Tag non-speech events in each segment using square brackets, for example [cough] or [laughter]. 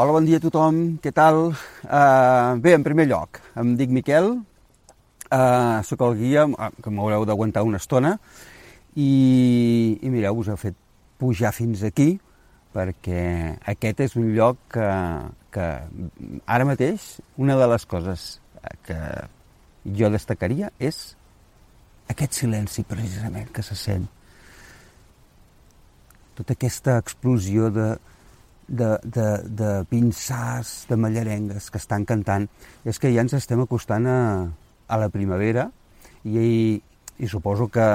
Hola, bon dia a tothom, què tal? Uh, bé, en primer lloc, em dic Miquel, uh, sóc el guia, que m'haureu d'aguantar una estona, i, i mireu, us he fet pujar fins aquí, perquè aquest és un lloc que, que ara mateix una de les coses que jo destacaria és aquest silenci precisament que se sent. Tota aquesta explosió de, de, de, de pinçars, de mallarengues que estan cantant. És que ja ens estem acostant a, a la primavera i, i suposo que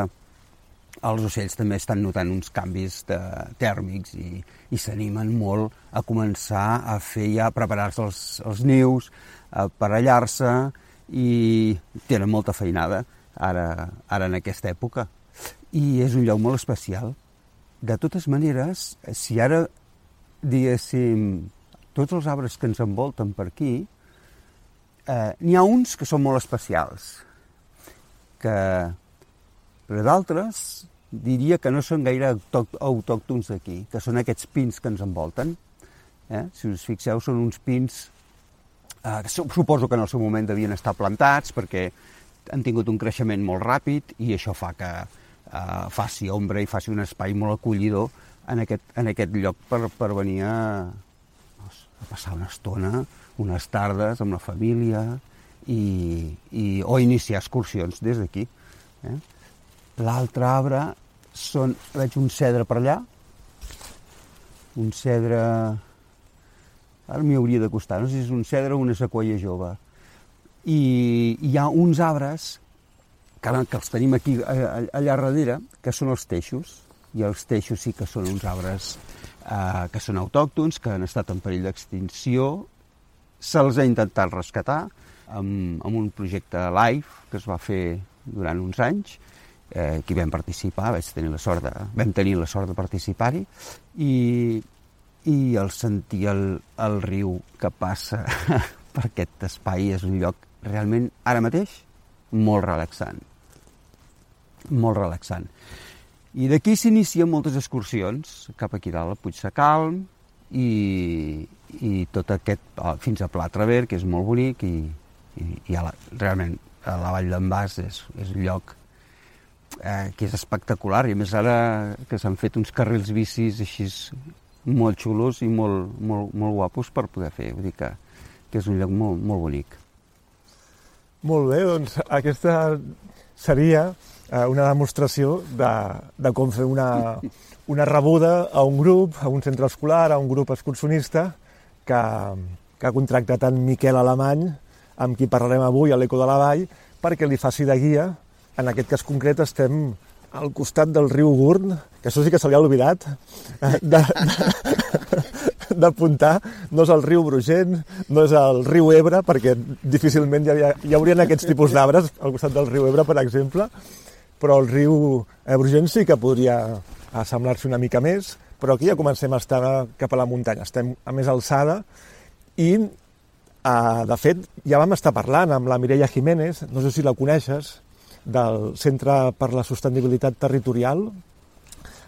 els ocells també estan notant uns canvis de, tèrmics i, i s'animen molt a començar a fer ja, a preparar-se els, els nius, a parellar-se i tenen molta feinada ara, ara en aquesta època. I és un lloc molt especial. De totes maneres, si ara diguéssim, tots els arbres que ens envolten per aquí, eh, n'hi ha uns que són molt especials, que, però d'altres diria que no són gaire autòctons d'aquí, que són aquests pins que ens envolten. Eh? Si us fixeu, són uns pins eh, que suposo que en el seu moment devien estar plantats perquè han tingut un creixement molt ràpid i això fa que eh, faci ombra i faci un espai molt acollidor en aquest, en aquest lloc per, per venir a, a passar una estona, unes tardes amb la família i, i, o iniciar excursions des d'aquí. Eh? L'altre arbre són, veig un cedre per allà, un cedre... Ara m'hi hauria de costar, no sé si és un cedre o una sequoia jove. I hi ha uns arbres que, que els tenim aquí allà darrere, que són els teixos, i els teixos sí que són uns arbres eh, que són autòctons, que han estat en perill d'extinció. Se'ls ha intentat rescatar amb, amb un projecte LIFE que es va fer durant uns anys, eh, que vam participar, vaig tenir la sort de, vam tenir la sort de participar-hi, i, i el sentir el, el riu que passa [laughs] per aquest espai és un lloc realment, ara mateix, molt relaxant. Molt relaxant. I d'aquí s'inicien moltes excursions, cap aquí dalt, al Puig Calm, i, i tot aquest, oh, fins a Pla Traver, que és molt bonic, i, i, i a la, realment a la Vall d'en Bas és, és un lloc eh, que és espectacular, i a més ara que s'han fet uns carrils bicis així molt xulos i molt, molt, molt guapos per poder fer, vull dir que, que és un lloc molt, molt bonic. Molt bé, doncs aquesta seria eh, una demostració de, de com fer una, una rebuda a un grup, a un centre escolar, a un grup excursionista que, que ha contractat en Miquel Alemany, amb qui parlarem avui a l'Eco de la Vall, perquè li faci de guia. En aquest cas concret estem al costat del riu Gurn, que això sí que se li ha oblidat, de, d'apuntar, no és el riu Brugent, no és el riu Ebre, perquè difícilment hi, havia, hi haurien aquests tipus d'arbres al costat del riu Ebre, per exemple, però el riu Brugent sí que podria assemblar-se una mica més, però aquí ja comencem a estar cap a la muntanya, estem a més alçada i, eh, de fet, ja vam estar parlant amb la Mireia Jiménez, no sé si la coneixes, del Centre per la Sostenibilitat Territorial,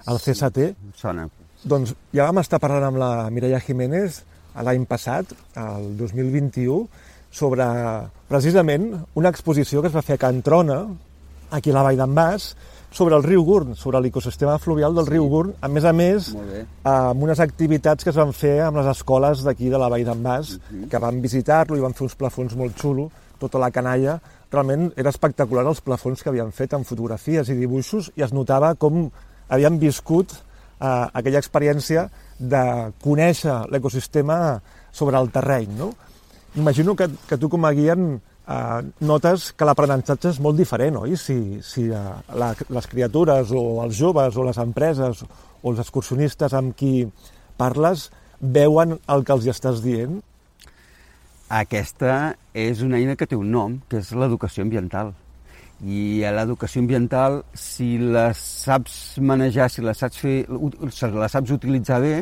el CST. Sona. Doncs ja vam estar parlant amb la Mireia Jiménez l'any passat, el 2021, sobre precisament una exposició que es va fer a Can Trona, aquí a la Vall d'en Bas, sobre el riu Gurn, sobre l'ecosistema fluvial del sí. riu Gurn, a més a més, amb unes activitats que es van fer amb les escoles d'aquí de la Vall d'en Bas, uh -huh. que van visitar-lo i van fer uns plafons molt xulo, tota la canalla, realment era espectacular els plafons que havien fet amb fotografies i dibuixos i es notava com havien viscut eh, aquella experiència de conèixer l'ecosistema sobre el terreny. No? Imagino que, que tu com a guia eh, notes que l'aprenentatge és molt diferent, oi? Si, si eh, la, les criatures o els joves o les empreses o els excursionistes amb qui parles veuen el que els hi estàs dient. Aquesta és una eina que té un nom, que és l'educació ambiental. I a l'educació ambiental, si la saps manejar, si la saps, fer, si la saps utilitzar bé,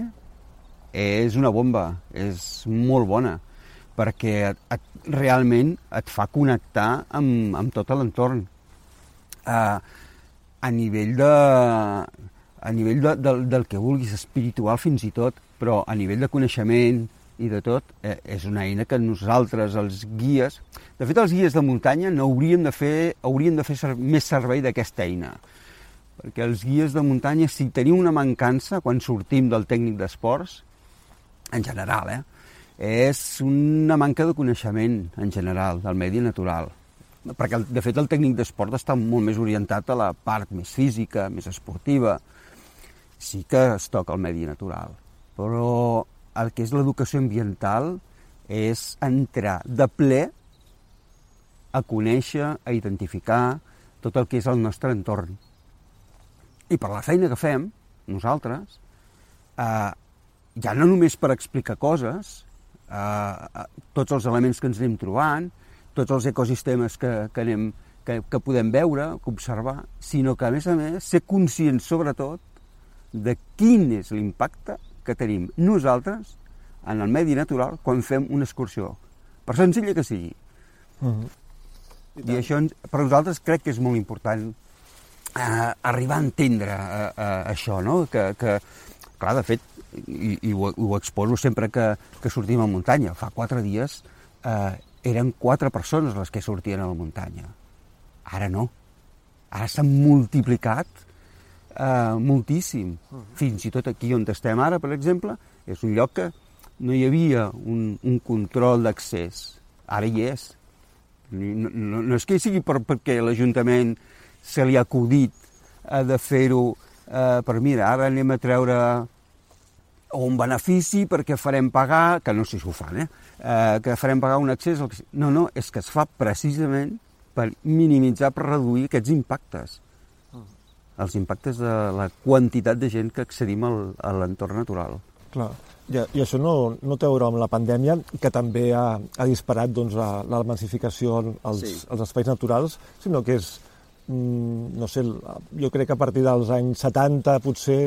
és una bomba, és molt bona, perquè et, et, realment et fa connectar amb, amb tot l'entorn. Uh, a nivell de, a nivell de, de, del que vulguis, espiritual fins i tot, però a nivell de coneixement, i de tot, eh, és una eina que nosaltres, els guies... De fet, els guies de muntanya no hauríem de fer, hauríem de fer ser, més servei d'aquesta eina. Perquè els guies de muntanya, si tenim una mancança quan sortim del tècnic d'esports, en general, eh, és una manca de coneixement, en general, del medi natural. Perquè, de fet, el tècnic d'esport està molt més orientat a la part més física, més esportiva. Sí que es toca el medi natural, però el que és l'educació ambiental és entrar de ple a conèixer, a identificar tot el que és el nostre entorn. I per la feina que fem, nosaltres, eh, ja no només per explicar coses, eh, tots els elements que ens anem trobant, tots els ecosistemes que, que, anem, que, que podem veure, que observar, sinó que, a més a més, ser conscients, sobretot, de quin és l'impacte que tenim nosaltres en el medi natural quan fem una excursió, per senzilla que sigui. Uh -huh. I, I això per nosaltres crec que és molt important eh, arribar a entendre eh, eh, això, no? Que, que, clar, de fet, i, i ho, ho exposo sempre que, que sortim a muntanya. Fa quatre dies eh, eren quatre persones les que sortien a la muntanya. Ara no. Ara s'han multiplicat eh, moltíssim. Fins i tot aquí on estem ara, per exemple, és un lloc que no hi havia un, un control d'accés. Ara hi és. No, no, no és que sigui per, perquè l'Ajuntament se li ha acudit eh, de fer-ho eh, per, mira, ara anem a treure un benefici perquè farem pagar, que no sé si ho fan, eh? eh que farem pagar un accés... Al... No, no, és que es fa precisament per minimitzar, per reduir aquests impactes els impactes de la quantitat de gent que accedim al, a l'entorn natural. Clar, i, i això no, no té a veure amb la pandèmia, que també ha, ha disparat doncs, la, la massificació als, sí. als espais naturals, sinó que és, mm, no sé, jo crec que a partir dels anys 70, potser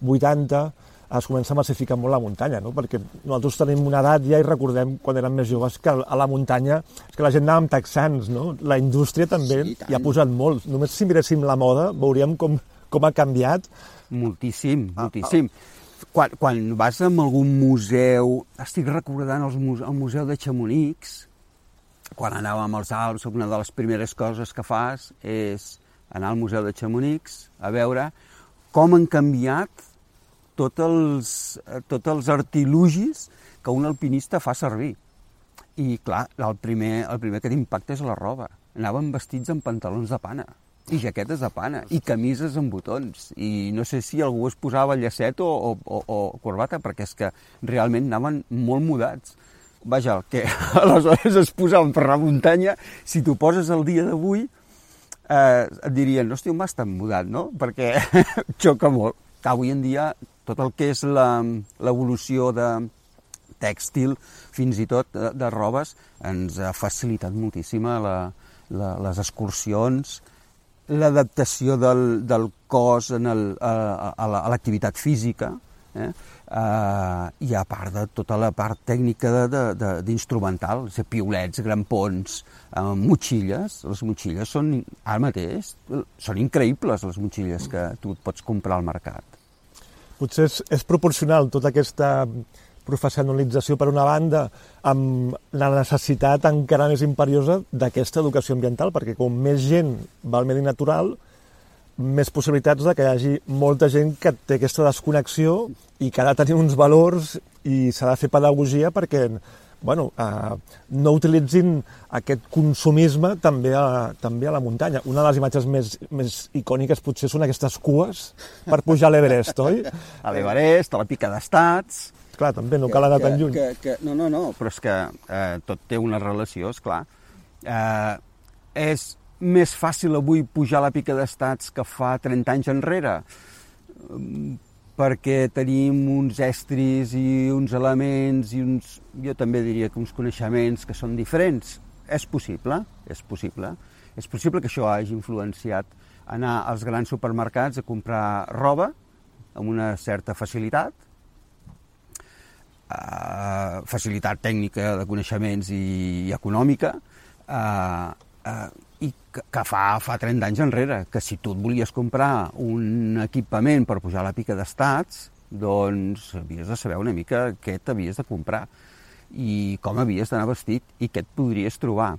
80, es comença a massificar molt la muntanya, no? perquè nosaltres tenim una edat ja i recordem quan érem més joves que a la muntanya és que la gent anava amb texans, no? la indústria també sí, hi ha posat molt. Només si miréssim la moda veuríem com, com ha canviat. Moltíssim, ah, moltíssim. Ah, Quan, quan vas a algun museu, estic recordant el, muse, el museu de Chamonix, quan anàvem als Alps, una de les primeres coses que fas és anar al museu de Chamonix a veure com han canviat tots els, tots els artilugis que un alpinista fa servir. I, clar, el primer, el primer que t'impacta és la roba. Anaven vestits amb pantalons de pana i jaquetes de pana, i camises amb botons, i no sé si algú es posava llacet o, o, o, o corbata, perquè és que realment anaven molt mudats. Vaja, el que [laughs] aleshores es posaven per la muntanya, si t'ho poses el dia d'avui, eh, et dirien, hòstia, un tan mudat, no? Perquè [laughs] xoca molt. Avui en dia, tot el que és l'evolució de tèxtil, fins i tot de, de robes, ens ha facilitat moltíssim la, la, les excursions, l'adaptació del, del cos en el, a, a l'activitat física, eh? Uh, i a part de tota la part tècnica d'instrumental, piulets, grampons, uh, motxilles. Les motxilles són, ara mateix, són increïbles, les motxilles que tu et pots comprar al mercat. Potser és, és proporcional tota aquesta professionalització per una banda amb la necessitat encara més imperiosa d'aquesta educació ambiental, perquè com més gent va al medi natural, més possibilitats de que hi hagi molta gent que té aquesta desconnexió i que ha de tenir uns valors i s'ha de fer pedagogia perquè bueno, eh, no utilitzin aquest consumisme també a, també a la muntanya. Una de les imatges més, més icòniques potser són aquestes cues per pujar a l'Everest, oi? A l'Everest, a la pica d'estats... Clar, també, no cal anar tan lluny. Que, que, no, no, no, però és que eh, tot té una relació, és clar. Eh, és més fàcil avui pujar a la pica d'estats que fa 30 anys enrere? Perquè tenim uns estris i uns elements i uns, jo també diria que uns coneixements que són diferents. És possible, és possible. És possible que això hagi influenciat anar als grans supermercats a comprar roba amb una certa facilitat, eh, facilitat tècnica de coneixements i, i econòmica, eh, eh, i que, que fa, fa 30 anys enrere, que si tu et volies comprar un equipament per pujar a la pica d'estats, doncs havies de saber una mica què t'havies de comprar i com havies d'anar vestit i què et podries trobar.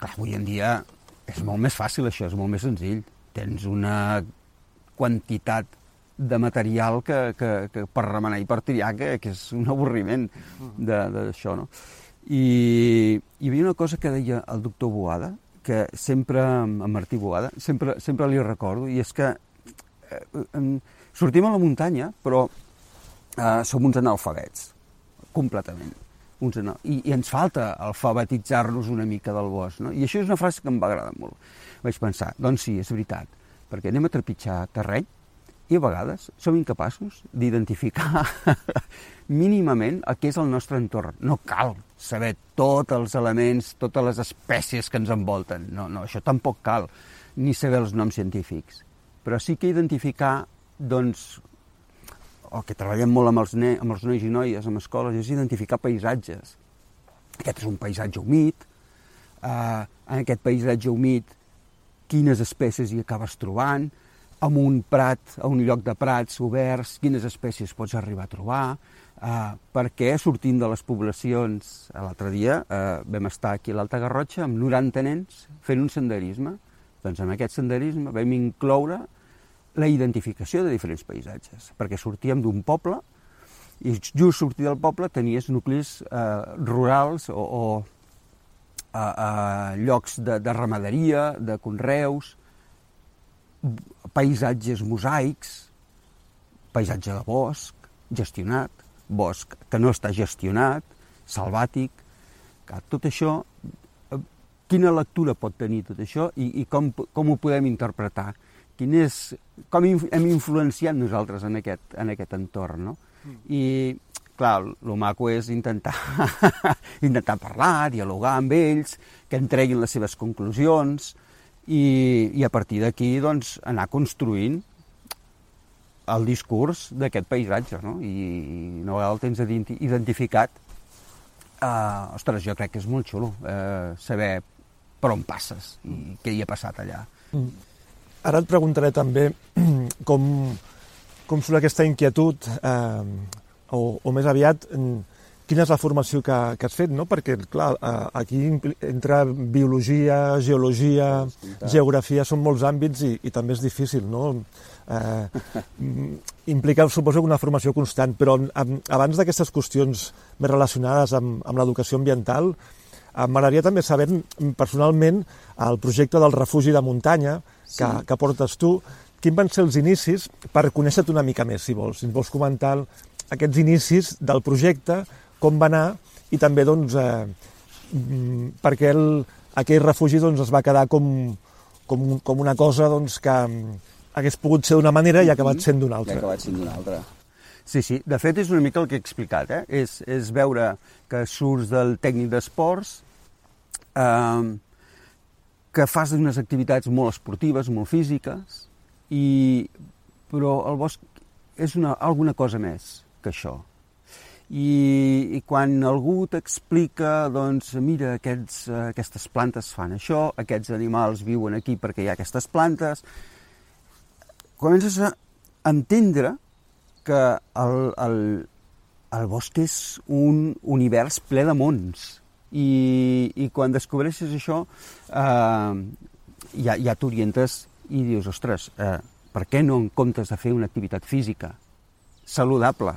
Clar, avui en dia és molt més fàcil això, és molt més senzill. Tens una quantitat de material que, que, que per remenar i per triar, que, que és un avorriment d'això, no? I hi havia una cosa que deia el doctor Boada, que sempre, en Martí Boada, sempre, sempre li recordo, i és que eh, sortim a la muntanya, però eh, som uns analfabets, completament. Uns anal... I, I ens falta alfabetitzar-nos una mica del bosc, no? I això és una frase que em va agradar molt. Vaig pensar, doncs sí, és veritat, perquè anem a trepitjar terreny i a vegades som incapaços d'identificar [laughs] mínimament el que és el nostre entorn. No cal saber tots els elements, totes les espècies que ens envolten. No, no, això tampoc cal, ni saber els noms científics. Però sí que identificar, doncs, el que treballem molt amb els, ne amb els nois i noies, amb escoles, és identificar paisatges. Aquest és un paisatge humit, eh, en aquest paisatge humit quines espècies hi acabes trobant, en un prat, a un lloc de prats oberts, quines espècies pots arribar a trobar, eh, perquè sortint de les poblacions, l'altre dia eh, vam estar aquí a l'Alta Garrotxa amb 90 nens fent un senderisme. Doncs en aquest senderisme vam incloure la identificació de diferents paisatges, perquè sortíem d'un poble i just sortir del poble tenies nuclis eh, rurals o, o eh, eh, llocs de, de ramaderia, de conreus, paisatges mosaics, paisatge de bosc gestionat, bosc que no està gestionat, selvàtic, que tot això, eh, quina lectura pot tenir tot això i, i com, com ho podem interpretar? Quin és, com hem influenciat nosaltres en aquest, en aquest entorn, no? Mm. I, clar, el maco és intentar, [laughs] intentar parlar, dialogar amb ells, que en treguin les seves conclusions, i, i a partir d'aquí doncs, anar construint el discurs d'aquest paisatge, no? I, i una vegada el tens identificat, eh, ostres, jo crec que és molt xulo eh, saber per on passes i què hi ha passat allà. Mm. Ara et preguntaré també [clears throat] com, com surt aquesta inquietud, eh, o, o més aviat, quina és la formació que, que has fet, no? Perquè, clar, eh, aquí entra biologia, geologia, geografia, són molts àmbits i, i també és difícil, no? Eh, [laughs] implica, suposo, una formació constant, però abans d'aquestes qüestions més relacionades amb, amb l'educació ambiental, eh, m'agradaria també saber personalment el projecte del refugi de muntanya que, sí. que portes tu, quins van ser els inicis per conèixer-te una mica més, si vols. Si ens vols comentar aquests inicis del projecte, com va anar i també doncs, eh, mm, perquè el, aquell refugi doncs, es va quedar com, com, com una cosa doncs, que hagués pogut ser d'una manera i ha acabat sent d'una altra. I ha acabat sent d'una altra. Sí, sí. De fet, és una mica el que he explicat. Eh? És, és veure que surts del tècnic d'esports, eh, que fas unes activitats molt esportives, molt físiques, i, però el bosc és una, alguna cosa més que això. I, i quan algú t'explica, doncs, mira, aquests, aquestes plantes fan això, aquests animals viuen aquí perquè hi ha aquestes plantes, comences a entendre que el, el, el bosc és un univers ple de mons. I, i quan descobreixes això, eh, ja, ja t'orientes i dius, ostres, eh, per què no en comptes de fer una activitat física saludable,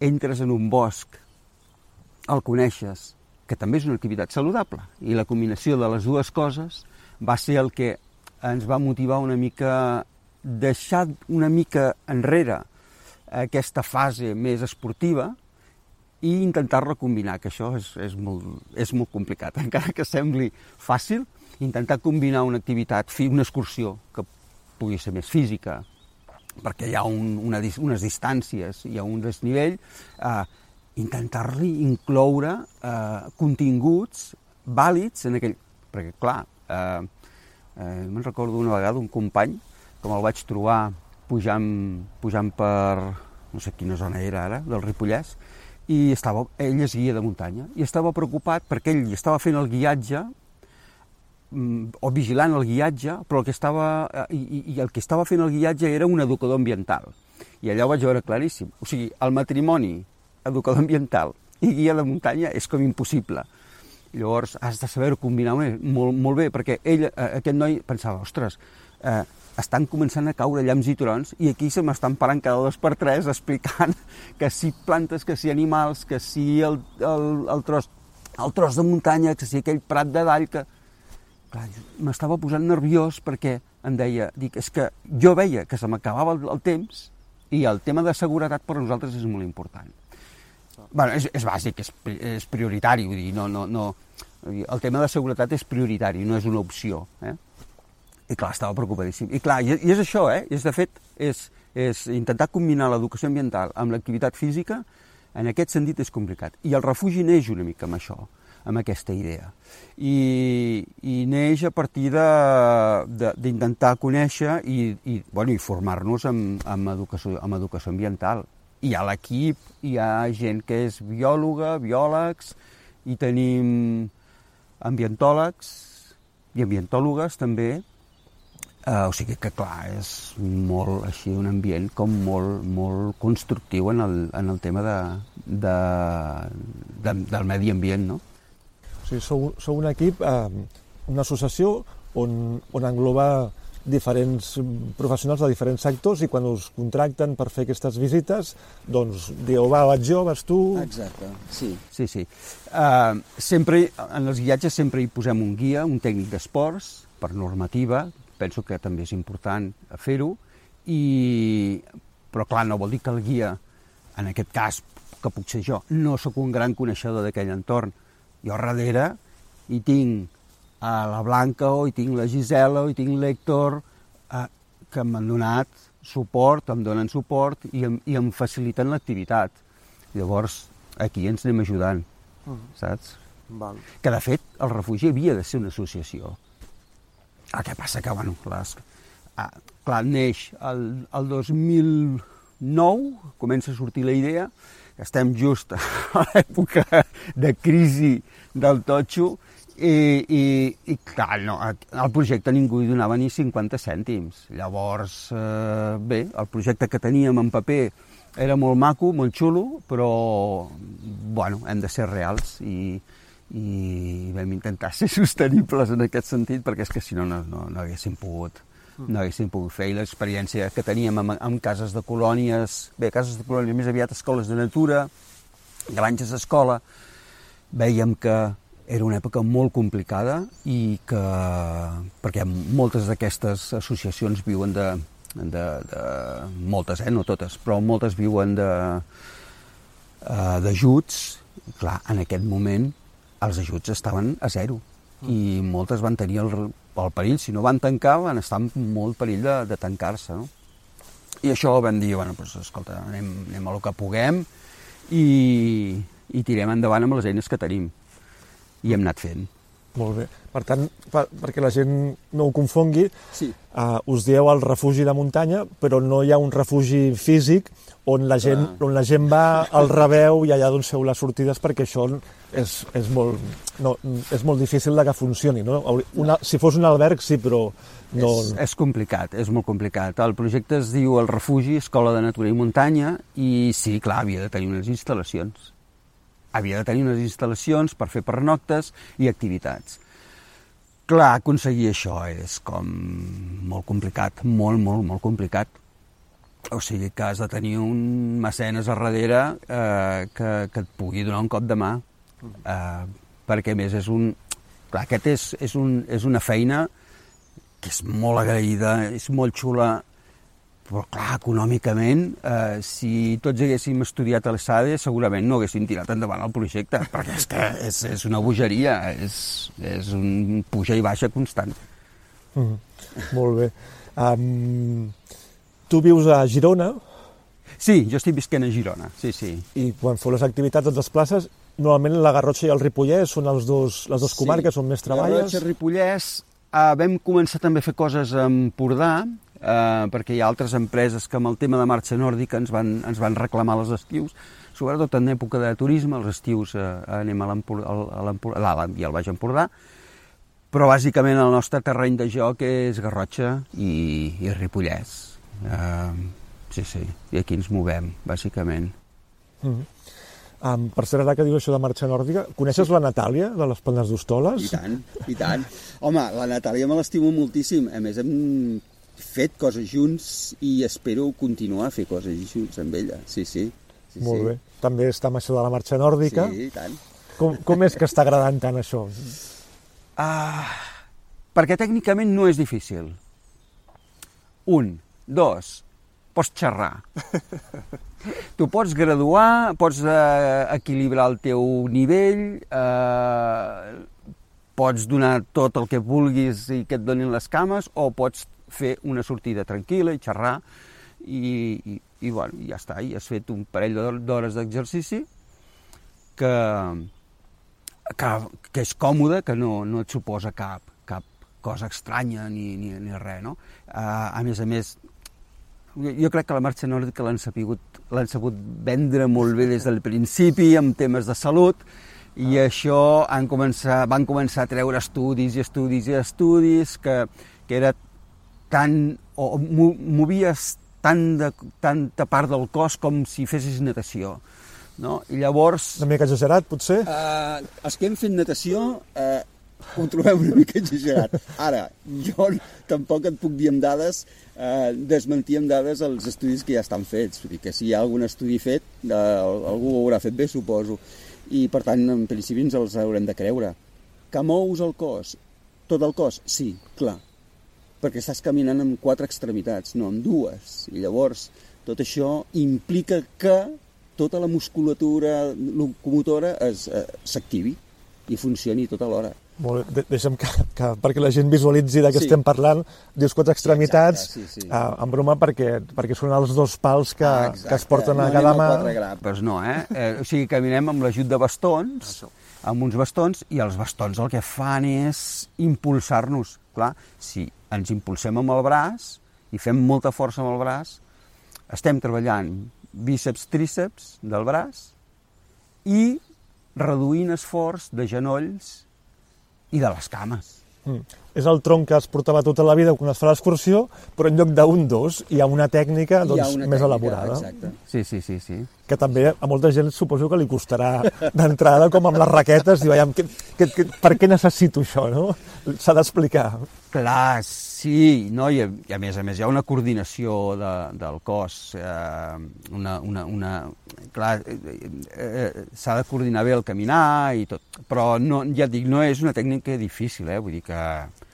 entres en un bosc, el coneixes, que també és una activitat saludable, i la combinació de les dues coses va ser el que ens va motivar una mica deixar una mica enrere aquesta fase més esportiva i intentar recombinar, que això és, és, molt, és molt complicat, [laughs] encara que sembli fàcil, intentar combinar una activitat, una excursió que pugui ser més física, perquè hi ha un, una, unes distàncies, hi ha un desnivell, eh, intentar-li incloure eh, continguts vàlids en aquell... Perquè, clar, eh, eh, me'n recordo una vegada un company que me'l vaig trobar pujant, pujant per... no sé quina zona era ara, del Ripollès, i estava, ell és guia de muntanya, i estava preocupat perquè ell estava fent el guiatge Mm, o vigilant el guiatge, però el que estava, i, i el que estava fent el guiatge era un educador ambiental. I allà ho vaig veure claríssim. O sigui, el matrimoni educador ambiental i guia de muntanya és com impossible. Llavors has de saber combinar molt, molt bé, perquè ell, eh, aquest noi, pensava, ostres, eh, estan començant a caure llamps i trons i aquí se m'estan parant cada dos per tres explicant que si plantes, que si animals, que si el, el, el, tros, el tros de muntanya, que si aquell prat de dall, que m'estava posant nerviós perquè em deia, dic, és que jo veia que se m'acabava el, el temps i el tema de seguretat per a nosaltres és molt important. Bueno, és, és bàsic, és, és prioritari, vull dir, no, no, no, el tema de seguretat és prioritari, no és una opció. Eh? I clar, estava preocupadíssim. I clar, i, i és això, eh? És, de fet, és, és intentar combinar l'educació ambiental amb l'activitat física, en aquest sentit és complicat. I el refugi neix una mica amb això amb aquesta idea. I, i neix a partir d'intentar conèixer i, i, bueno, i formar-nos amb, amb, educació, amb educació ambiental. Hi ha l'equip, hi ha gent que és biòloga, biòlegs, i tenim ambientòlegs i ambientòlogues també, Uh, o sigui que, clar, és molt així un ambient com molt, molt constructiu en el, en el tema de, de, de, del medi ambient, no? O sigui, sou, sou un equip, eh, una associació on, on engloba diferents professionals de diferents sectors i quan us contracten per fer aquestes visites, doncs dieu, va, vaig jo, vas tu... Exacte, sí. Sí, sí. Uh, sempre, en els guiatges sempre hi posem un guia, un tècnic d'esports, per normativa, penso que també és important fer-ho, i... però clar, no vol dir que el guia, en aquest cas, que puc ser jo, no sóc un gran coneixedor d'aquell entorn, jo darrere hi tinc a la Blanca, o hi tinc la Gisela, o hi tinc l'Hèctor, eh, que m'han donat suport, em donen suport i em, i em faciliten l'activitat. Llavors, aquí ens anem ajudant, uh -huh. saps? Val. Que, de fet, el refugi havia de ser una associació. El que passa que, bueno, les, ah, clar, neix el, el 2009, comença a sortir la idea, estem just a l'època de crisi del totxo i, i, i clar, no, al projecte ningú hi donava ni 50 cèntims. Llavors, eh, bé, el projecte que teníem en paper era molt maco, molt xulo, però, bueno, hem de ser reals i, i vam intentar [laughs] ser sostenibles en aquest sentit, perquè és que si no, no, no, no haguéssim pogut no haguéssim pogut fer. I l'experiència que teníem amb, amb cases de colònies, bé, cases de colònies més aviat escoles de natura, granges d'escola, veiem que era una època molt complicada i que, perquè moltes d'aquestes associacions viuen de, de, de moltes, eh, no totes, però moltes viuen de eh, d'ajuts, clar, en aquest moment els ajuts estaven a zero i moltes van tenir el, el perill, si no van tancar, van estar en molt perill de, de tancar-se. No? I això vam dir, bueno, doncs, escolta, anem, anem a lo que puguem i, i tirem endavant amb les eines que tenim. I hem anat fent. Molt bé. Per tant, per, perquè la gent no ho confongui, Sí. uh, us dieu el refugi de muntanya, però no hi ha un refugi físic on la gent, Clar. on la gent va al rebeu i allà doncs feu les sortides perquè això és, és, molt, no, és molt difícil de que funcioni. No? Una, si fos un alberg, sí, però no... És, és complicat, és molt complicat. El projecte es diu el Refugi Escola de Natura i Muntanya i sí, clar, havia de tenir unes instal·lacions. Havia de tenir unes instal·lacions per fer pernoctes i activitats. Clar, aconseguir això és com molt complicat, molt, molt, molt complicat. O sigui que has de tenir un mecenes a darrere eh, que, que et pugui donar un cop de mà, eh, perquè més és un... Clar, aquest és, és, un, és una feina que és molt agraïda, és molt xula, però clar, econòmicament, eh, si tots haguéssim estudiat a l'ESADE, segurament no haguéssim tirat endavant el projecte, perquè és que és, és una bogeria, és, és un puja i baixa constant. Mm, molt bé. Um, tu vius a Girona Sí, jo estic visquent a Girona, sí, sí. i quan feu les activitats et desplaces, normalment la Garrotxa i el Ripollès són els dos, les dues comarques on més treballes. Garrotxa, Ripollès, eh, vam començar també a fer coses a Empordà, eh, perquè hi ha altres empreses que amb el tema de marxa nòrdica ens van, ens van reclamar els estius, sobretot en època de turisme, els estius eh, anem a l'Empordà i al Baix Empordà, però bàsicament el nostre terreny de joc és Garrotxa i, i Ripollès. Eh, sí, sí, i aquí ens movem, bàsicament. Mm. Um, per cert, ara que dius això de marxa nòrdica, coneixes la Natàlia, de les Planes d'Hostoles? I tant, i tant. Home, la Natàlia me l'estimo moltíssim. A més, hem fet coses junts i espero continuar a fer coses junts amb ella. Sí, sí. sí Molt sí. bé. També està amb això de la marxa nòrdica. Sí, i tant. Com, com és que està agradant tant això? Ah, perquè tècnicament no és difícil. Un, dos, pots xerrar. Tu pots graduar, pots eh, equilibrar el teu nivell, eh, pots donar tot el que vulguis i que et donin les cames, o pots fer una sortida tranquil·la i xerrar, i, i, i bueno, ja està, i has fet un parell d'hor- d'hores d'exercici que, que, que és còmode, que no, no et suposa cap, cap cosa estranya ni, ni, ni res, no? Uh, a més a més, jo, jo crec que la marxa nòrdica l'han sabut, sabut vendre molt bé des del principi, amb temes de salut, i això han començat, van començar a treure estudis i estudis i estudis que, que era tan, o mo- movies tant de, tanta part del cos com si fessis natació. No? I llavors... Una mica exagerat, potser? Uh, els que hem fet natació uh, ho trobem una mica exagerat. Ara, jo tampoc et puc dir amb dades, uh, desmentir amb dades els estudis que ja estan fets. Vull dir que si hi ha algun estudi fet, uh, algú ho haurà fet bé, suposo. I, per tant, en principi ens els haurem de creure. Que mous el cos? Tot el cos? Sí, clar. Perquè estàs caminant amb quatre extremitats, no amb dues. I llavors, tot això implica que tota la musculatura locomotora eh, s'activi i funcioni tota l'hora. Molt bé. De deixa'm que, que, perquè la gent visualitzi de què Sí. estem parlant, dius quatre extremitats, Exacte, sí, sí. eh, en broma perquè, perquè són els dos pals que, Ah, que es porten a no cada anem mà. Pues no, eh? eh? O sigui, caminem amb l'ajut de bastons, amb uns bastons, i els bastons el que fan és impulsar-nos. Clar, si ens impulsem amb el braç i fem molta força amb el braç, estem treballant bíceps, tríceps del braç i reduint esforç de genolls i de les cames. Mm. És el tronc que es portava tota la vida quan es fa l'excursió, però en lloc d'un dos hi ha una tècnica doncs, una més tècnica, elaborada. Exacte. Sí, sí, sí, sí. Que també a molta gent suposo que li costarà d'entrada, com amb les raquetes, "Aiam, que, que, que, per què necessito això, no? S'ha d'explicar. Clar, sí, no? I, a, i a més a més hi ha una coordinació de, del cos, eh, una, una, una, clar, eh, eh, s'ha de coordinar bé el caminar i tot, però no, ja et dic, no és una tècnica difícil, eh? vull dir que eh,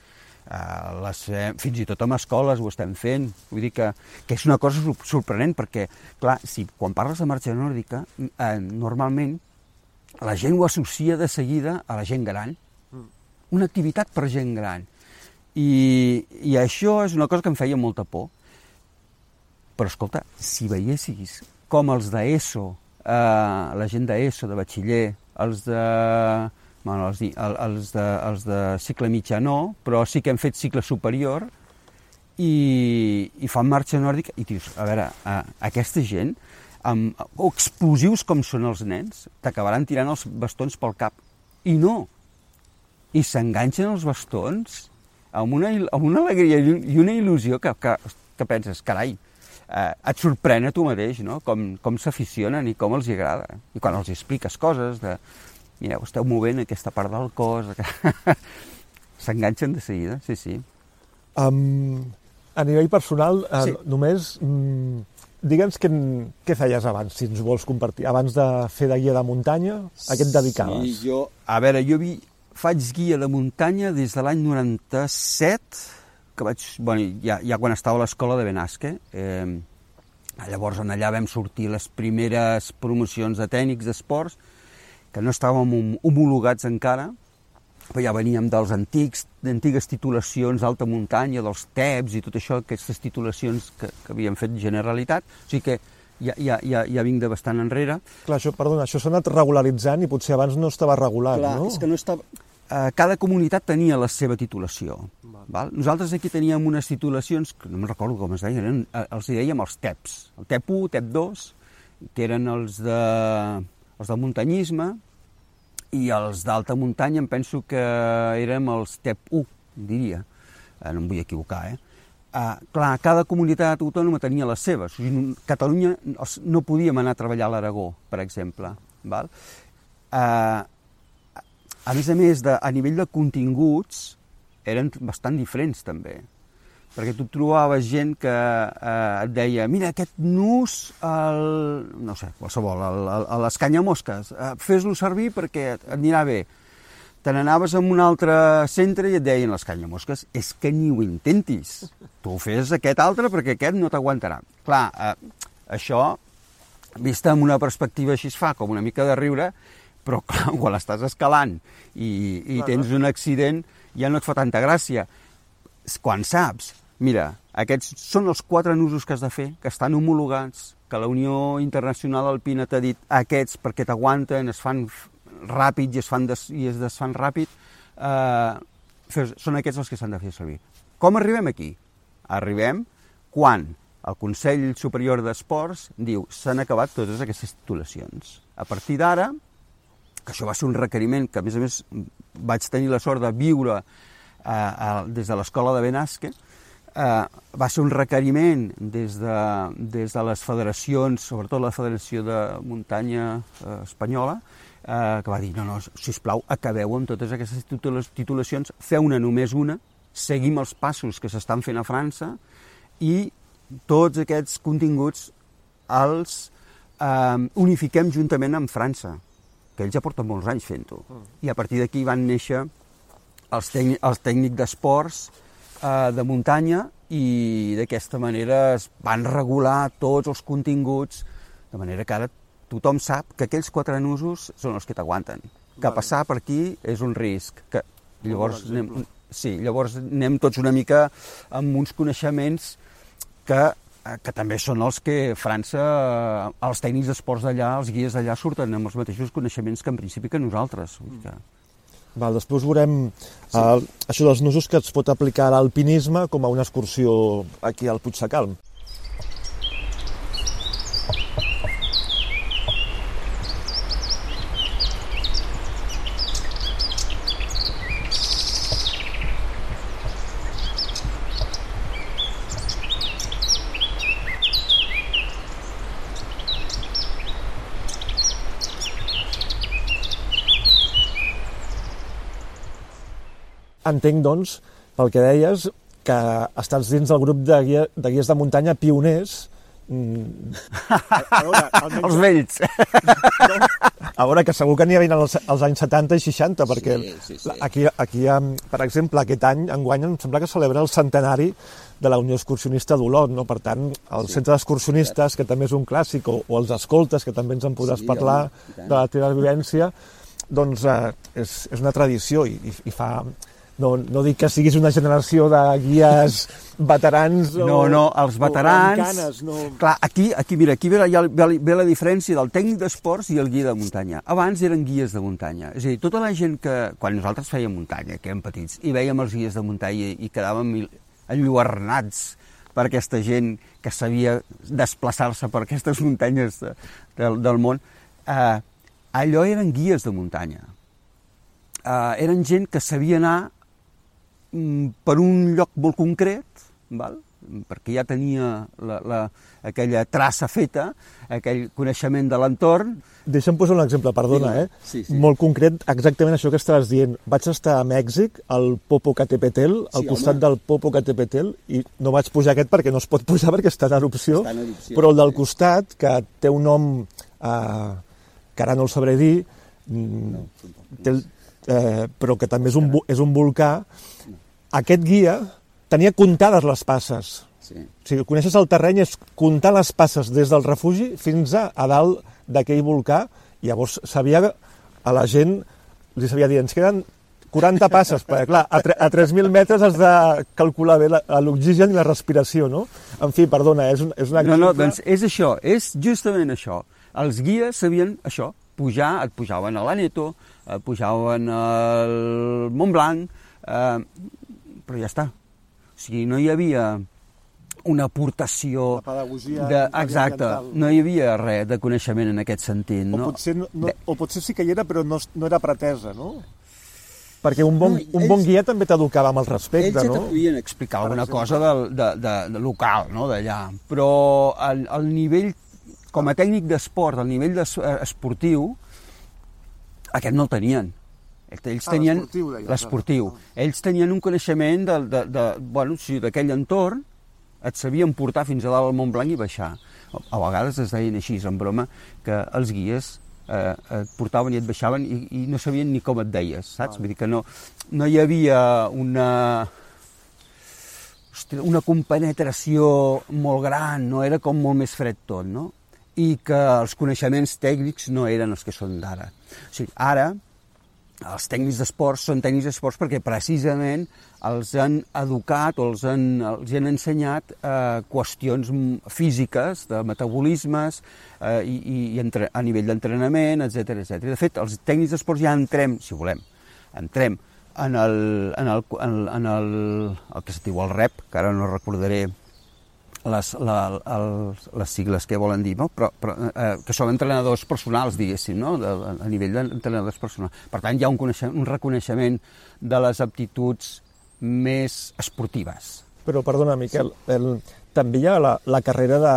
les, eh, fins i tot amb escoles ho estem fent, vull dir que, que és una cosa sor- sorprenent perquè, clar, si quan parles de marxa nòrdica, eh, normalment la gent ho associa de seguida a la gent gran, una activitat per gent gran. I, I això és una cosa que em feia molta por. Però escolta, si veiessis com els d'ESO, eh, la gent d'ESO, de batxiller, els de... Bueno, els, els, de, els de cicle mitjà no, però sí que hem fet cicle superior i, i fan marxa nòrdica i dius, a veure, a, aquesta gent, amb, explosius com són els nens, t'acabaran tirant els bastons pel cap. I no, i s'enganxen els bastons amb una, amb una alegria i un- i una il·lusió que, que, que penses, carai, eh, et sorprèn a tu mateix, no? com, com s'aficionen i com els agrada. I quan els expliques coses de, mireu, esteu movent aquesta part del cos, [laughs] s'enganxen de seguida, sí, sí. Um, a nivell personal, eh, Sí. només mm, digue'ns què, què feies abans, si ens vols compartir. Abans de fer de guia de muntanya, a què et dedicaves? Sí, jo... A veure, jo vi, faig guia de muntanya des de l'any 97, que vaig, bueno, ja, ja quan estava a l'escola de Benasque. Eh, llavors en allà vam sortir les primeres promocions de tècnics d'esports, que no estàvem hom- homologats encara, però ja veníem dels antics, d'antigues titulacions d'alta muntanya, dels TEPs i tot això, aquestes titulacions que, que havíem fet Generalitat, o sigui que ja, ja, ja, ja vinc de bastant enrere. Clar, això, perdona, això s'ha anat regularitzant i potser abans no estava regulat, Clar, no? és que no estava... eh, cada comunitat tenia la seva titulació. Val. Nosaltres aquí teníem unes titulacions, que no me'n recordo com es deien, eren, eh, els dèiem els TEPs. El TEP 1, TEP 2, que eren els de, els de muntanyisme, i els d'alta muntanya em penso que érem els TEP 1, diria. Eh, no em vull equivocar, eh? Uh, clar, cada comunitat autònoma tenia les seves. O sigui, Catalunya no podíem anar a treballar a l'Aragó, per exemple. Val? Uh, a més a més, de, a nivell de continguts, eren bastant diferents també. Perquè tu trobaves gent que eh, et deia mira, aquest nus, el, no sé, qualsevol, el, el, a les canyamosques, eh, fes-lo servir perquè et anirà bé. Te n'anaves a un altre centre i et deien les canyamosques, és que ni ho intentis. Tu fes aquest altre perquè aquest no t'aguantarà. Clar, eh, això, vista amb una perspectiva així es fa com una mica de riure, però clar, quan estàs escalant i, i tens un accident ja no et fa tanta gràcia. Quan saps, mira, aquests són els quatre nusos que has de fer, que estan homologats, que la Unió Internacional Alpina t'ha dit aquests perquè t'aguanten, es fan ràpid i es, fan des, i es desfan ràpid, eh, són aquests els que s'han de fer servir. Com arribem aquí? Arribem quan el Consell Superior d'Esports diu s'han acabat totes aquestes titulacions. A partir d'ara, que això va ser un requeriment que, a més a més, vaig tenir la sort de viure eh, a, des de l'escola de Benasque, eh, va ser un requeriment des de, des de les federacions, sobretot la Federació de Muntanya eh, Espanyola, eh, que va dir, no, no, sisplau, acabeu amb totes aquestes titula- titulacions, feu-ne només una, seguim els passos que s'estan fent a França i tots aquests continguts els eh, unifiquem juntament amb França, que ells ja porten molts anys fent-ho. I a partir d'aquí van néixer els, tècnic, els tècnics d'esports eh, de muntanya i d'aquesta manera es van regular tots els continguts, de manera que ara tothom sap que aquells quatre nusos són els que t'aguanten. Que passar per aquí és un risc. Que llavors anem, sí, llavors anem tots una mica amb uns coneixements que, eh, que també són els que França, eh, els tècnics d'esports d'allà, els guies d'allà surten amb els mateixos coneixements que en principi que nosaltres. Dir que... Val, després veurem sí. uh, això dels nusos que es pot aplicar a l'alpinisme com a una excursió aquí al Puig Sacalm. Entenc, doncs, pel que deies, que estàs dins del grup de, guia, de guies de muntanya pioners mm, a veure, almenys... Els vells. No? A veure, que segur que n'hi havia als, als anys 70 i 60, perquè Sí, sí, sí. aquí, aquí, per exemple, aquest any, enguany, em sembla que celebra el centenari de la Unió Excursionista d'Olot, no? Per tant, el Sí. Centre d'Excursionistes, que també és un clàssic, o, o els escoltes, que també ens en podràs Sí, parlar home, de la teva vivència, doncs eh, és, és una tradició i, i, i fa... No, no dic que siguis una generació de guies veterans o, No, no, els veterans... canes, no. Clar, aquí, aquí, mira, aquí ve la, ve, la- ve la diferència del tècnic d'esports i el guia de muntanya. Abans eren guies de muntanya. És a dir, tota la gent que... Quan nosaltres fèiem muntanya, que érem petits, i veiem els guies de muntanya i quedàvem enlluernats per aquesta gent que sabia desplaçar-se per aquestes muntanyes de, del, del món, eh, allò eren guies de muntanya. Eh, eren gent que sabia anar per un lloc molt concret, val? perquè ja tenia la, la, aquella traça feta, aquell coneixement de l'entorn. Deixa'm posar un exemple, perdona, eh? sí, sí. Molt concret, exactament això que estaves dient. Vaig estar a Mèxic, al Popocatépetl, al Sí, costat home. del Popocatépetl, i no vaig pujar aquest perquè no es pot pujar perquè està en erupció, Està en erupció, però el del sí. costat, que té un nom eh, que ara no el sabré dir, mm, No, tampoc. té eh, però que també és un, és un volcà, aquest guia tenia comptades les passes. Sí. O sigui, coneixes el terreny és comptar les passes des del refugi fins a, a dalt d'aquell volcà, i llavors sabia a la gent, li sabia dir, ens queden 40 passes, perquè clar, a, a 3.000 metres has de calcular bé l'oxigen i la respiració, no? En fi, perdona, és un, és un No, no, doncs és això, és justament això. Els guies sabien això, pujar, et pujaven a l'Aneto, et pujaven al Mont Blanc, eh, però ja està. O sigui, no hi havia una aportació... La pedagogia de, exacte, no hi havia res de coneixement en aquest sentit. O, No? potser, no, no, o potser sí que hi era, però no, no era pretesa, no? Perquè un bon, un bon ells- guia també t'educava amb el respecte, Ells ja no? te podien explicar alguna cosa del, de, de, de local, no?, d'allà. Però el, el nivell, com a tècnic d'esport, el nivell eh, esportiu, aquest no el tenien. Ells Ah, tenien deies, l'esportiu. Ells tenien un coneixement de, de, de, bueno, sí, d'aquell entorn, et sabien portar fins a dalt al Mont Blanc i baixar. A vegades es deien així, en broma, que els guies eh, et portaven i et baixaven i, i no sabien ni com et deies, saps? Vull dir que no, no hi havia una, una compenetració molt gran, no era com molt més fred tot, no? I que els coneixements tècnics no eren els que són d'ara. O sigui, ara, els tècnics d'esports són tècnics d'esports perquè precisament els han educat o els han, els han ensenyat eh, qüestions físiques, de metabolismes eh, i, i- entre, a nivell d'entrenament, etc etc. De fet, els tècnics d'esports ja entrem, si volem, entrem en el, en el, en, en el, el que es diu el rep, que ara no recordaré les, la, el, les sigles que volen dir, no? però, però, eh, que són entrenadors personals, diguéssim, no? de, a nivell d'entrenadors personals. Per tant, hi ha un, coneixement, un reconeixement de les aptituds més esportives. Però, perdona, Miquel, el, també hi ha la, la carrera de,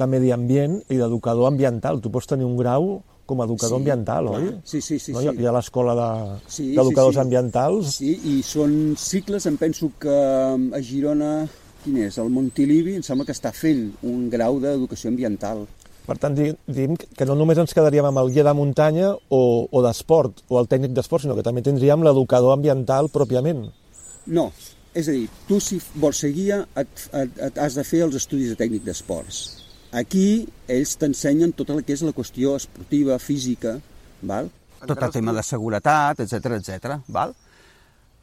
de medi ambient i d'educador ambiental. Tu pots tenir un grau com a educador Sí, ambiental, clar. oi? Sí, sí, sí, No? Hi sí. hi ha l'escola de- Sí, d'educadors sí, sí. ambientals. Sí, i són cicles, em penso que a Girona, quin és? El Montilivi, em sembla que està fent un grau d'educació ambiental. Per tant, di- diguem que no només ens quedaríem amb el guia de muntanya o, o d'esport, o el tècnic d'esport, sinó que també tindríem l'educador ambiental pròpiament. No, és a dir, tu si vols ser guia et, et, et has de fer els estudis de tècnic d'esports. Aquí ells t'ensenyen tota la que és la qüestió esportiva, física, val? Tot el tema de seguretat, etc etc. val?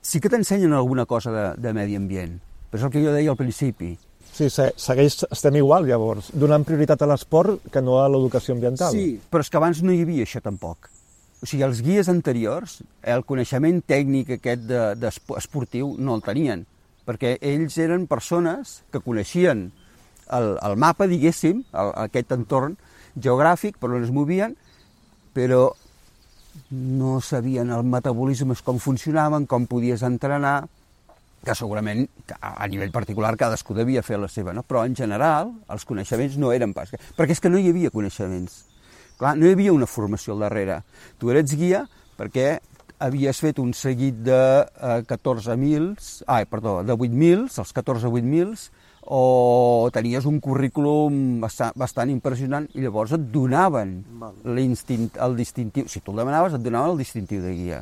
Sí que t'ensenyen alguna cosa de, de medi ambient, però és el que jo deia al principi. Sí, se- segueix, estem igual, llavors, donant prioritat a l'esport que no a l'educació ambiental. Sí, Però és que abans no hi havia això tampoc. O sigui, els guies anteriors, el coneixement tècnic aquest de, de espo- esportiu no el tenien, perquè ells eren persones que coneixien el, el mapa, diguéssim, el, aquest entorn geogràfic per on es movien, però no sabien el metabolisme com funcionaven, com podies entrenar, que segurament a nivell particular cadascú devia fer la seva, no? però en general els coneixements no eren pas... Perquè és que no hi havia coneixements. Clar, no hi havia una formació al darrere. Tu eres guia perquè havies fet un seguit de eh, 14.000, ai, perdó, de 8.000, els 14 8.000, o tenies un currículum bastant, bastant impressionant i llavors et donaven l'instint, el distintiu, si tu el demanaves et donaven el distintiu de guia.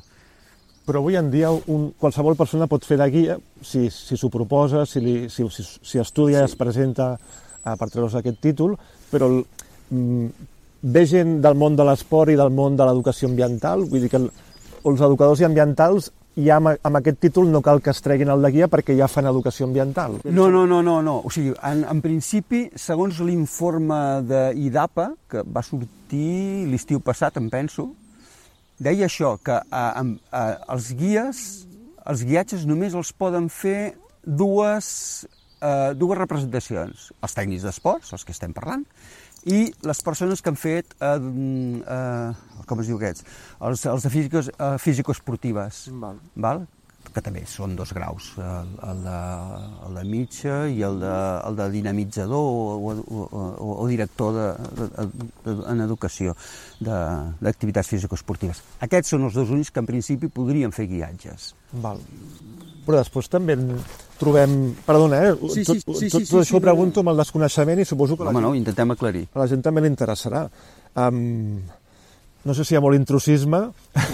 Però avui en dia un, qualsevol persona pot fer de guia si si s'ho proposa, si, li, si, si, si estudia i es presenta eh, per treure's aquest títol, però mm, ve gent del món de l'esport i del món de l'educació ambiental, vull dir que el, els educadors i ambientals ja amb, amb aquest títol no cal que es treguin el de guia perquè ja fan educació ambiental. No, no, no, no, no. O sigui, en, en principi, segons l'informe d'IDAPA, que va sortir l'estiu passat, em penso, deia això, que a, a, a, els guies, els guiatges només els poden fer dues, eh, dues representacions. Els tècnics d'esports, els que estem parlant, i les persones que han fet, eh, eh, com es diu aquests, els, els de físiques, eh, físico-esportives, Val. val? Que també són dos graus, el, el, de, el de mitja i el de, el de dinamitzador o, o, o, o director de, de, de, en educació d'activitats físico-esportives. Aquests són els dos únics que en principi podrien fer guiatges. Val. Però després també en trobem... Perdona, eh? Sí, sí, tot, sí, sí, tot, sí, tot sí, això ho no, pregunto amb el desconeixement i suposo que la, Home, no, gent, intentem aclarir. a la gent també li interessarà. Um, no sé si hi ha molt intrusisme, [laughs]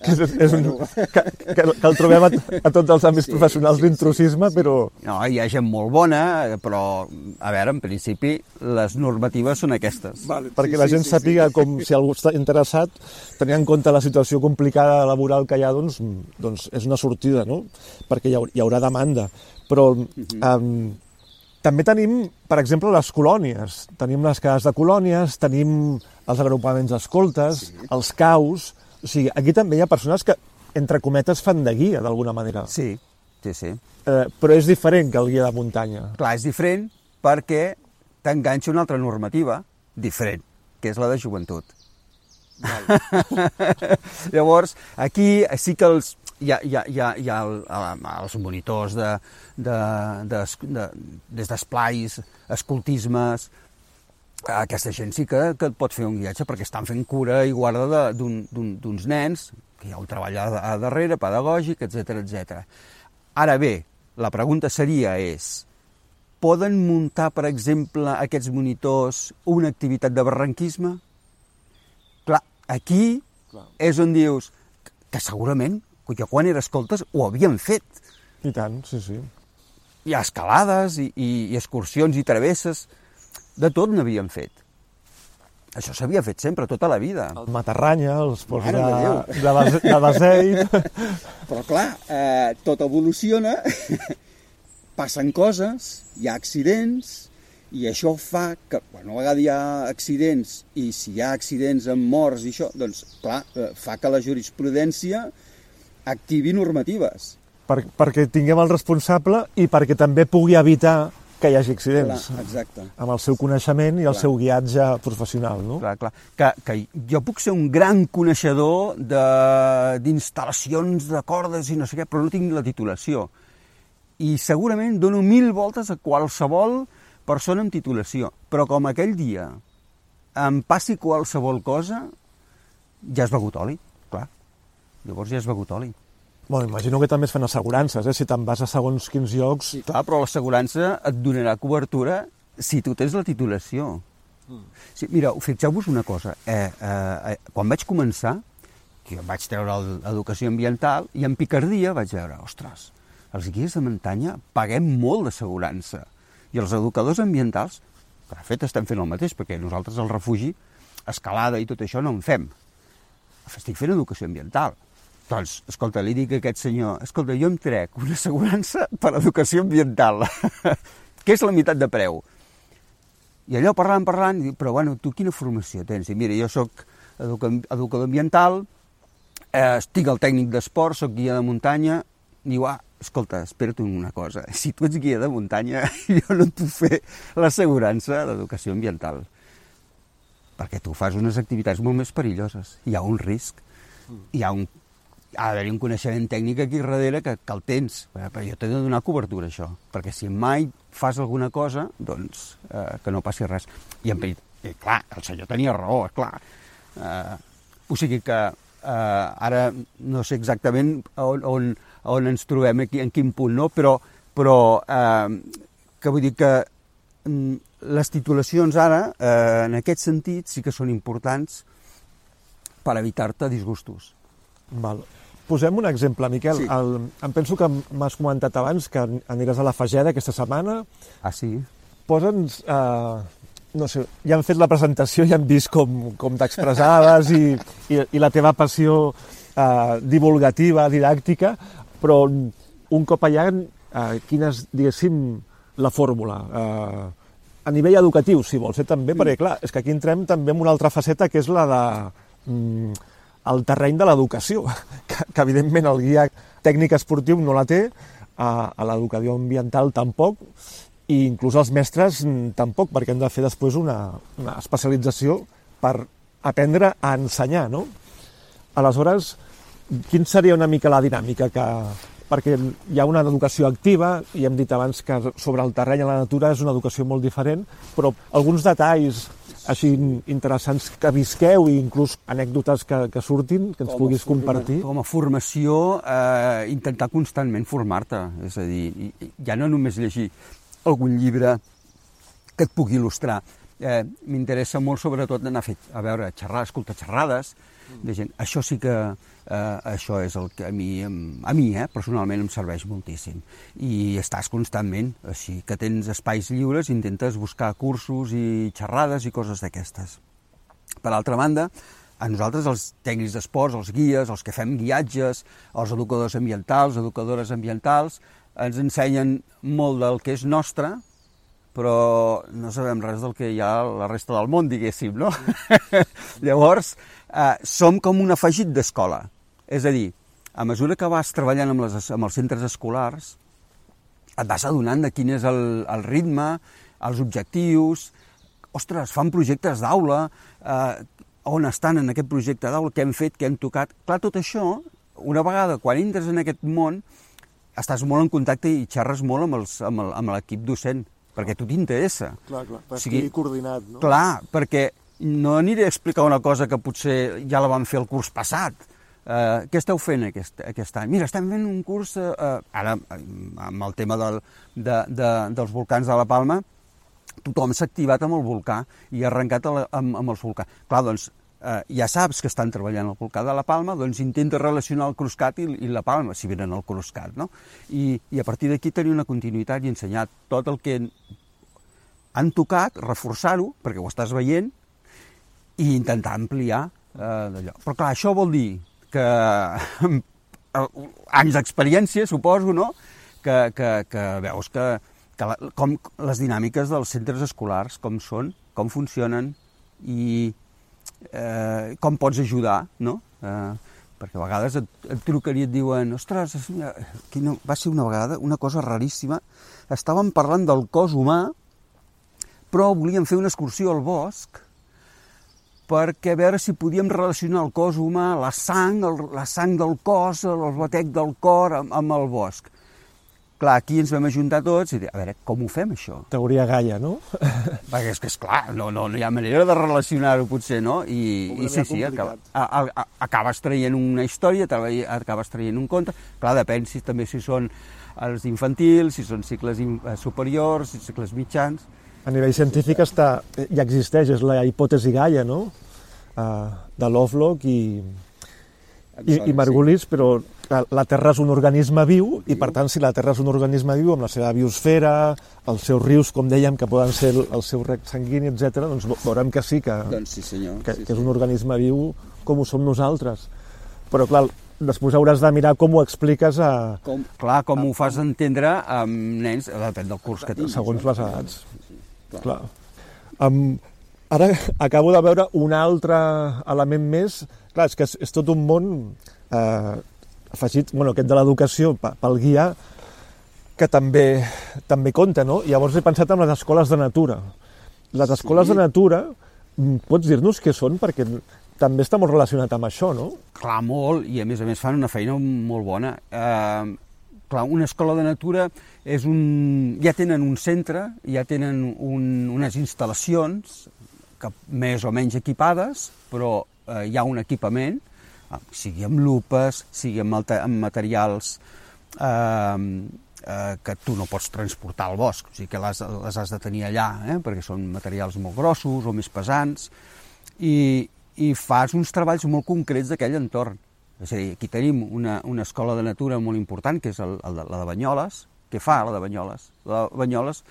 que és, és un, que, que, que el trobem a, a tots els àmbits Sí, professionals sí, d'intrusisme, però No, hi ha gent molt bona, però, a veure, en principi, les normatives són aquestes. vale, perquè Sí, la sí, gent sí, sàpiga com si algú està interessat, tenint en compte la situació complicada laboral que hi ha, doncs, doncs és una sortida, no? Perquè hi haurà, hi haurà demanda. Però um, també tenim, per exemple, les colònies. Tenim les cases de colònies, tenim els agrupaments d'escoltes, sí. els caus... O sigui, aquí també hi ha persones que, entre cometes, fan de guia, d'alguna manera. Sí, sí, sí. Eh, però és diferent que el guia de muntanya. Clar, és diferent perquè t'enganxa una altra normativa diferent, que és la de joventut. [laughs] Llavors, aquí sí que els, hi ha, hi ha, hi ha, hi ha el, els monitors de, de, de, de, des d'esplais, escoltismes, aquesta gent sí que, que et pot fer un guiatge perquè estan fent cura i guarda d'uns nens, que hi ha un treball a, a darrere, pedagògic, etc etc. Ara bé, la pregunta seria és, poden muntar, per exemple, aquests monitors una activitat de barranquisme? Clar, aquí Clar. és on dius que segurament, jo quan era escoltes, ho havien fet. I tant, sí, sí. Ha escalades i, i, i excursions i travesses, de tot n'havien fet. Això s'havia fet sempre, tota la vida. El matarranya, els ports de, de de, base, de baseit... [laughs] Però clar, eh, tot evoluciona, [laughs] passen coses, hi ha accidents, i això fa que, quan a vegada hi ha accidents, i si hi ha accidents amb morts i això, doncs, clar, eh, fa que la jurisprudència activi normatives. per, perquè tinguem el responsable i perquè també pugui evitar que hi hagi accidents. Clar, exacte. amb el seu coneixement i el Clar. seu guiatge professional, no? Clar, clar. Que, que jo puc ser un gran coneixedor de- d'instal·lacions de, cordes i no sé què, però no tinc la titulació. I segurament dono mil voltes a qualsevol persona amb titulació. Però com aquell dia em passi qualsevol cosa, ja has begut oli, clar. Llavors ja has begut oli. Bueno, imagino que també es fan assegurances, eh? Si te'n vas a segons quins llocs... Sí. Clar, però l'assegurança et donarà cobertura si tu tens la titulació. Sí, mira, fixeu-vos una cosa. Eh, eh, eh, quan vaig començar, que vaig treure l'educació ambiental, i en picardia vaig veure, ostres, els guies de muntanya paguem molt d'assegurança. I els educadors ambientals, que de fet estem fent el mateix, perquè nosaltres al refugi, escalada i tot això no en fem. Estic fent educació ambiental. Doncs, escolta, li dic a aquest senyor, escolta, jo em trec una assegurança per educació ambiental, [laughs] que és la meitat de preu. I allò parlant, parlant, dic, però bueno, tu quina formació tens? I mira, jo sóc educa educador ambiental, eh, estic al tècnic d'esport, sóc guia de muntanya, diu, ah, escolta, espera't una cosa, [laughs] si tu ets guia de muntanya, [laughs] jo no et puc fer l'assegurança d'educació ambiental, perquè tu fas unes activitats molt més perilloses, hi ha un risc, hi ha un ha d'haver un coneixement tècnic aquí darrere que, que el tens, eh, però jo t'he de donar cobertura això, perquè si mai fas alguna cosa, doncs eh, que no passi res. I, en, i clar, el senyor tenia raó, clar. Eh, o sigui que eh, ara no sé exactament on, on, on ens trobem, aquí, en quin punt, no? però, però eh, que vull dir que mm, les titulacions ara, eh, en aquest sentit, sí que són importants per evitar-te disgustos. Val. Posem un exemple, Miquel. Sí. El, em penso que m'has comentat abans que aniràs a la Fageda aquesta setmana. Ah, sí? Posa'ns... Eh, no sé, ja han fet la presentació i han vist com, com t'expressaves i, i, i la teva passió eh, divulgativa, didàctica, però un cop allà, eh, quina és, diguéssim, la fórmula? Eh, a nivell educatiu, si vols, eh, també, perquè, clar, és que aquí entrem també en una altra faceta que és la de mm, el terreny de l'educació, [laughs] que, que evidentment el guia tècnic esportiu no la té, a, a l'educació ambiental tampoc, i inclús els mestres mm, tampoc, perquè han de fer després una, una especialització per aprendre a ensenyar, no? Aleshores, quin seria una mica la dinàmica que, perquè hi ha una educació activa, i hem dit abans que sobre el terreny a la natura és una educació molt diferent, però alguns detalls així interessants que visqueu i inclús anècdotes que, que surtin, que ens Com puguis compartir. Com a formació, eh, intentar constantment formar-te. És a dir, ja no només llegir algun llibre que et pugui il·lustrar. Eh, M'interessa molt, sobretot, anar a, fer, a veure, xerrar, escoltar xerrades de gent. Això sí que eh, això és el que a mi, a mi eh, personalment, em serveix moltíssim. I estàs constantment, així que tens espais lliures, intentes buscar cursos i xerrades i coses d'aquestes. Per altra banda, a nosaltres, els tècnics d'esports, els guies, els que fem guiatges, els educadors ambientals, educadores ambientals, ens ensenyen molt del que és nostre, però no sabem res del que hi ha a la resta del món, diguéssim, no? [laughs] Llavors, eh, som com un afegit d'escola. És a dir, a mesura que vas treballant amb, les, amb els centres escolars, et vas adonant de quin és el, el ritme, els objectius, ostres, fan projectes d'aula, eh, on estan en aquest projecte d'aula, què hem fet, què hem tocat... Clar, tot això, una vegada, quan entres en aquest món, estàs molt en contacte i xerres molt amb els- amb l'equip docent, perquè a tu t'interessa. Clar, clar, per estigui coordinat, no? Clar, perquè no aniré a explicar una cosa que potser ja la vam fer el curs passat. Uh, què esteu fent aquest, aquest any? Mira, estem fent un curs, uh, ara amb el tema del, de, de, dels volcans de la Palma, tothom s'ha activat amb el volcà i ha arrencat la, amb, amb els volcans. Clar, doncs, eh, ja saps que estan treballant el volcà de la Palma, doncs intenta relacionar el Cruscat i, i la Palma, si venen al Cruscat, no? I, I a partir d'aquí tenir una continuïtat i ensenyar tot el que han tocat, reforçar-ho, perquè ho estàs veient, i intentar ampliar eh, d'allò. Però clar, això vol dir que [laughs] anys d'experiència, suposo, no? Que, que, que veus que, que la, com les dinàmiques dels centres escolars, com són, com funcionen i eh, com pots ajudar, no? Eh, perquè a vegades et, et truquen i et diuen ostres, quina, va ser una vegada una cosa raríssima, estàvem parlant del cos humà, però volíem fer una excursió al bosc perquè a veure si podíem relacionar el cos humà, la sang, el, la sang del cos, el batec del cor amb, amb el bosc. Clar, aquí ens vam ajuntar tots i dir, a veure, com ho fem això? Teoria Gaia, no? [laughs] Perquè és que, és clar, no, no, no hi ha manera de relacionar-ho, potser, no? I, i sí, sí, acaba, a, a, a, acabes traient una història, acabes traient un conte. Clar, depèn si, també si són els infantils, si són cicles in, eh, superiors, si cicles mitjans. A nivell científic està, ja existeix, és la hipòtesi Gaia, no? Uh, de Lovelock i, i, i Margulis, però clar, la Terra és un organisme viu i, per tant, si la Terra és un organisme viu amb la seva biosfera, els seus rius, com dèiem, que poden ser el, el seu rec sanguini, etc., doncs ve- veurem que sí, que, Doncs sí, senyor. que, sí, que és un organisme viu com ho som nosaltres. Però, clar, després hauràs de mirar com ho expliques a, Com, Clar, com ho fas entendre amb nens, eh, depèn del curs que tens. segons les edats. Clar. Clar. Um, ara acabo de veure un altre element més. Clar, és que és, és tot un món eh, afegit, bueno, aquest de l'educació pe- pel guiar, que també, també compta, no? Llavors he pensat en les escoles de natura. Les escoles Sí. de natura, mm, pots dir-nos què són? Perquè també està molt relacionat amb això, no? Clar, molt, i a més a més fan una feina molt bona. Eh, clar, una escola de natura és un... ja tenen un centre, ja tenen un, unes instal·lacions que més o menys equipades, però eh, hi ha un equipament sigui amb lupes, sigui amb, alta, amb materials eh, eh, que tu no pots transportar al bosc, o sigui que les, les has de tenir allà, eh, perquè són materials molt grossos o més pesants, i, i fas uns treballs molt concrets d'aquell entorn. És a dir, aquí tenim una, una escola de natura molt important, que és el, el de, la de Banyoles. Què fa la de Banyoles? La de Banyoles